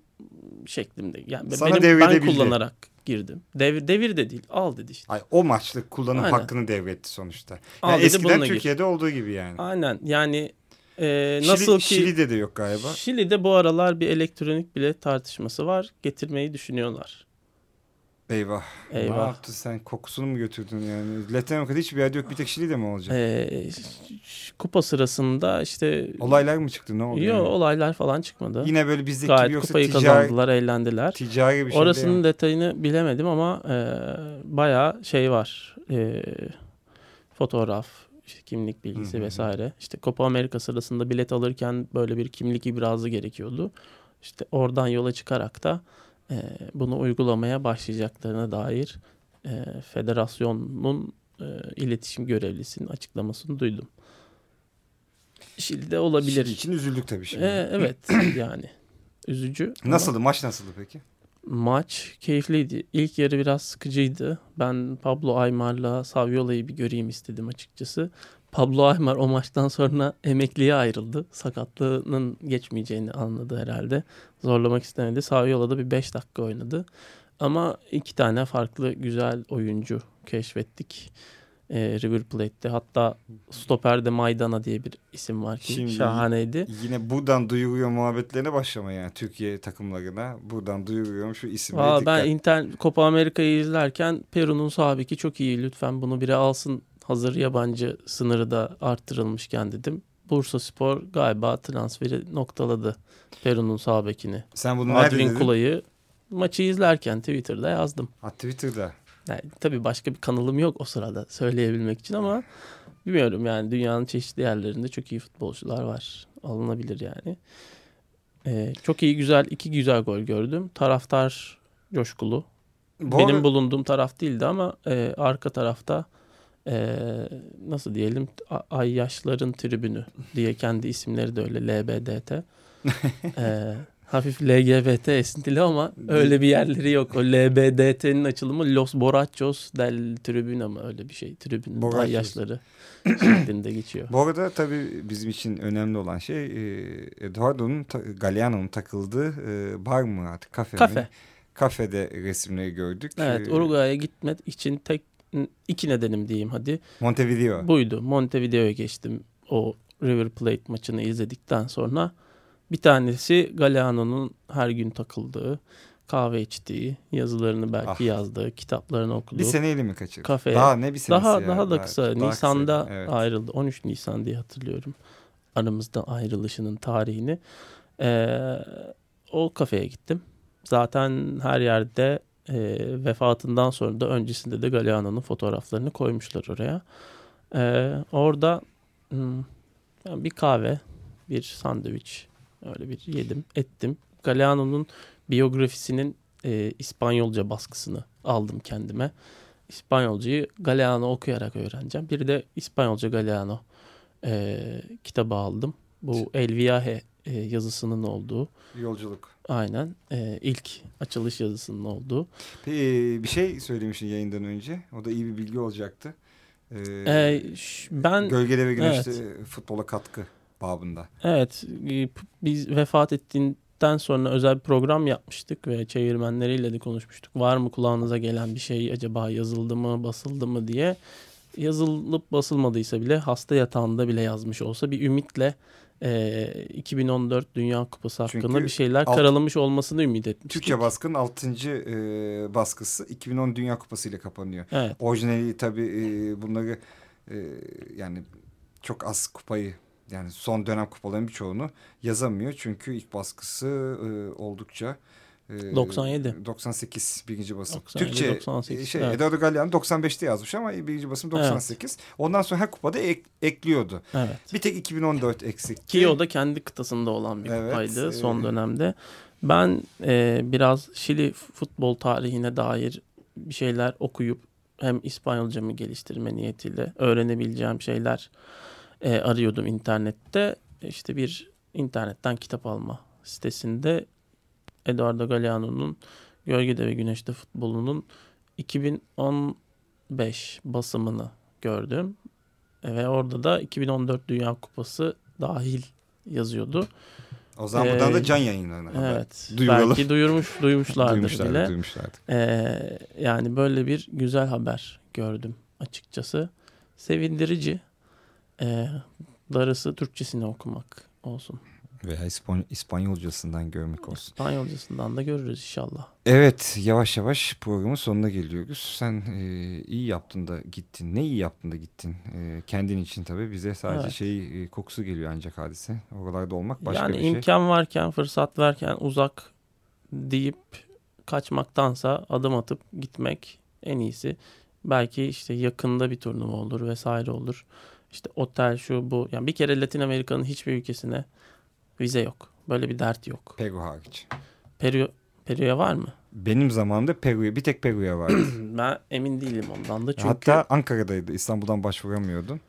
şeklimde yani Sana benim ben kullanarak girdim. Devir, devir de değil. Al dedi işte. Ay, o maçlık kullanım Aynen. hakkını devretti sonuçta. Al Yani dedi, eskiden bununla gir. Türkiye'de olduğu gibi yani. Aynen. Yani e, Şili- nasıl ki Şili'de de yok galiba. Şili'de bu aralar bir elektronik bilet tartışması var. Getirmeyi düşünüyorlar. Eyvah. Ne Eyvah. yaptın sen? Kokusunu mu götürdün yani? Latin Amerika'da hiçbir yerde yok. Bir tek Şili'de mi olacak? Ee, kupa sırasında işte Olaylar mı çıktı? Ne oldu? Yo, yani? olaylar falan çıkmadı. Yine böyle bizdeki Gayet gibi yoksa kupayı ticari, kazandılar, eğlendiler. ticari bir şey Orasının değil. detayını bilemedim ama e, bayağı şey var. E, fotoğraf, işte kimlik bilgisi Hı hı. vesaire. İşte Copa Amerika sırasında bilet alırken böyle bir kimlik ibrazı gerekiyordu. İşte oradan yola çıkarak da e, bunu uygulamaya başlayacaklarına dair e, federasyonun e, iletişim görevlisinin açıklamasını duydum. Şili'de olabilir. Şili için üzüldük tabii şimdi. E, evet yani üzücü. ama- Nasıldı? Maç nasıldı peki? Maç keyifliydi. İlk yarı biraz sıkıcıydı. Ben Pablo Aymar'la Saviola'yı bir göreyim istedim açıkçası. Pablo Aymar o maçtan sonra emekliye ayrıldı. Sakatlığının geçmeyeceğini anladı herhalde. Zorlamak istemedi. Saviola da bir 5 dakika oynadı. Ama iki tane farklı güzel oyuncu keşfettik. Ee, River Plate'te. Hatta stoperde Maydana diye bir isim var ki Şimdi- şahaneydi. Yine buradan duyuruyor muhabbetlerine başlama yani Türkiye takımlarına. Buradan duyuruyorum şu Valla dikkat. ben inter Copa Amerika'yı izlerken Peru'nun sağ beki çok iyi. Lütfen bunu biri alsın. Hazır yabancı sınırı da arttırılmışken dedim. Bursa Spor galiba transferi noktaladı Peru'nun sağ bekini. Sen bunu dedin? Kulay'ı maçı izlerken Twitter'da yazdım. Ha, Twitter'da. Yani, tabii başka bir kanalım yok o sırada söyleyebilmek için ama bilmiyorum yani dünyanın çeşitli yerlerinde çok iyi futbolcular var. Alınabilir yani. Ee, çok iyi güzel iki güzel gol gördüm. Taraftar coşkulu. Bu Benim arada- bulunduğum taraf değildi ama e, arka tarafta e, nasıl diyelim A- Ayyaşların tribünü diye kendi isimleri de öyle LBDT. E, hafif LGBT esintili ama öyle bir yerleri yok. O LBDT'nin açılımı Los Borrachos del Tribün ama öyle bir şey. Tribün Borrachos. Ayyaşları şeklinde geçiyor. Bu arada tabii bizim için önemli olan şey e, Eduardo'nun, ta, Galliano'nun takıldığı e, bar mı artık kafe mi? Kafe. Kafede resimleri gördük. Evet E, Uruguay'a gitmek için tek iki nedenim diyeyim hadi. Montevideo. Buydu. Montevideo'ya geçtim. O River Plate maçını izledikten sonra. Bir tanesi Galeano'nun her gün takıldığı, kahve içtiği, yazılarını belki Ah. yazdığı, kitaplarını okuduğu. bir seneyle mi kaçırdı? Kafeye. Daha ne bir senesi daha ya? daha da kısa. daha Nisan'da kısa. Evet. ayrıldı. 13 Nisan diye hatırlıyorum. Aramızda ayrılışının tarihini. Ee, o kafeye gittim. Zaten her yerde e, vefatından sonra da öncesinde de Galeano'nun fotoğraflarını koymuşlar oraya. E, orada hmm, ben bir kahve, bir sandviç öyle bir yedim, ettim. Galeano'nun biyografisinin e, İspanyolca baskısını aldım kendime. İspanyolcayı Galeano okuyarak öğreneceğim. Bir de İspanyolca Galeano e, kitabı aldım. Bu El Viaje e, yazısının olduğu. Yolculuk. Aynen. e, ilk açılış yazısının olduğu. Peki, bir şey söylemiştin yayından önce. O da iyi bir bilgi olacaktı. Ee, E, ş- ben Gölgede ve Güneşte futbola katkı babında. evet e, biz vefat ettiğinden sonra özel bir program yapmıştık ve çevirmenleriyle de konuşmuştuk. Var mı kulağınıza gelen bir şey acaba yazıldı mı basıldı mı diye. Yazılıp basılmadıysa bile hasta yatağında bile yazmış olsa bir ümitle e, 2014 Dünya Kupası hakkında Çünkü bir şeyler alt- karalamış olmasını ümit etmiştik. Türkçe baskının 6. E, baskısı 2010 Dünya Kupası ile kapanıyor. Evet. Orijinali tabii e, bunları e, yani çok az kupayı yani son dönem kupaların birçoğunu yazamıyor. Çünkü ilk baskısı e, oldukça 97. 98 birinci basım. 97, Türkçe 98, e, şey evet. Eduardo Galeano 95'te yazmış ama birinci basım 98. Ondan sonra her kupada ek- ekliyordu. Evet. Bir tek 2014 eksikti. Ki o da kendi kıtasında olan bir Evet, kupaydı son dönemde. Ben e, biraz Şili futbol tarihine dair bir şeyler okuyup hem İspanyolcamı geliştirme niyetiyle öğrenebileceğim şeyler e, arıyordum internette. İşte bir internetten kitap alma sitesinde Eduardo Galeano'nun Gölgede ve Güneşte futbolunun 2015 basımını gördüm. E, Ve orada da 2014 Dünya Kupası dahil yazıyordu. O zaman buradan Ee, da can yayınlarına haber. Evet. Duyuralım. Belki duyurmuş duymuşlardır Duymuşlardır, bile. duymuşlardır. Ee, yani böyle bir güzel haber gördüm açıkçası. Sevindirici. Ee, darısı Türkçesini okumak olsun. Veya İspany- İspanyolcasından görmek olsun. İspanyolcasından da görürüz inşallah. Evet yavaş yavaş programın sonuna geliyoruz. Sen e, iyi yaptın da gittin. Ne iyi yaptın da gittin. E, kendin için tabii bize sadece Evet. şey e, kokusu geliyor ancak hadise. Oralarda olmak başka yani bir şey. imkan varken, fırsat verken uzak deyip kaçmaktansa adım atıp gitmek en iyisi. Belki işte yakında bir turnuva olur vesaire olur. İşte otel şu bu. Yani bir kere Latin Amerika'nın hiçbir ülkesine vize yok. Böyle bir dert yok. Peru hariç. Peru Peru'ya var mı? Benim zamanımda Peru'ya bir tek Peru'ya vardı. Ben emin değilim ondan da çünkü Hatta Ankara'daydı. İstanbul'dan başvuramıyordun.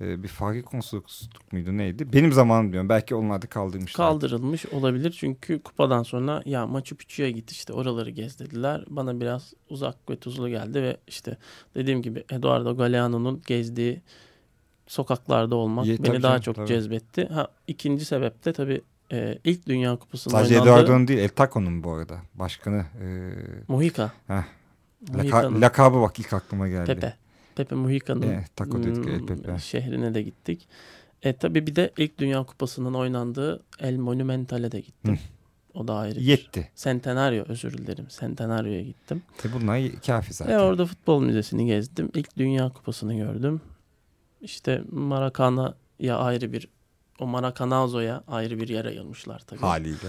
E, bir fari konsolosluk muydu neydi? Benim zamanım diyorum. Belki onlar da kaldırmışlar. kaldırılmış olabilir. Çünkü kupadan sonra ya Machu Picchu'ya git işte oraları gez dediler. Bana biraz uzak ve tuzlu geldi ve işte dediğim gibi Eduardo Galeano'nun gezdiği sokaklarda olmak Ye- beni daha canım, çok tabii. cezbetti. Ha ikinci sebep de tabii e, ilk Dünya Kupası'nın Sadece oynandığı Eduardo'nun değil El Taco'nun bu arada. Başkanı. E, Mujica. Heh. laka- lakabı bak ilk aklıma geldi. Pepe. Pepe Mujica'nın Evet, Taco dedik, El hmm, Pepe. şehrine de gittik. E tabii bir de ilk Dünya Kupası'nın oynandığı El Monumental'e de gittim. O da ayrı bir. Yetti. Centenario özür dilerim. Centenario'ya gittim. E bunlar kafi zaten. Ve orada futbol müzesini gezdim. İlk Dünya Kupası'nı gördüm. İşte Maracana'ya ayrı bir o Maracanazo'ya ayrı bir yer ayırmışlar tabii. Haliyle.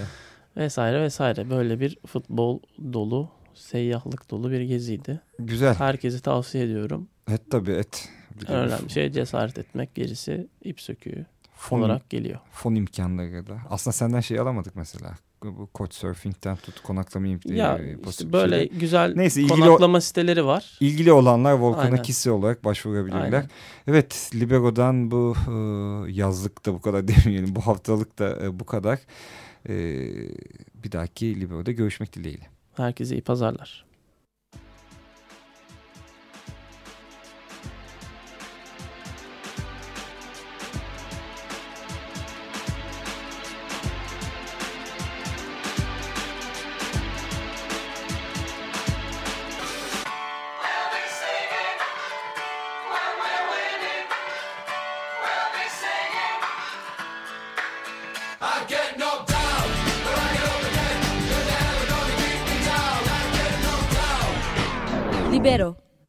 Vesaire vesaire. Böyle bir futbol dolu, seyyahlık dolu bir geziydi. Güzel. Herkese tavsiye ediyorum. Et tabii et. En önemli şey cesaret etmek. Gerisi ip söküğü fon, olarak geliyor. fon imkanları da. Aslında senden şey alamadık mesela. Bu Couchsurfing'den tut konaklama. Ya işte böyle güzel Neyse, konaklama siteleri var. İlgili olanlar Volkan'a kişisel olarak başvurabilirler. Aynen. Evet Libero'dan bu e, yazlık da bu kadar demeyelim. Bu haftalık da e, bu kadar. E, bir dahaki Libero'da görüşmek dileğiyle. Herkese iyi pazarlar.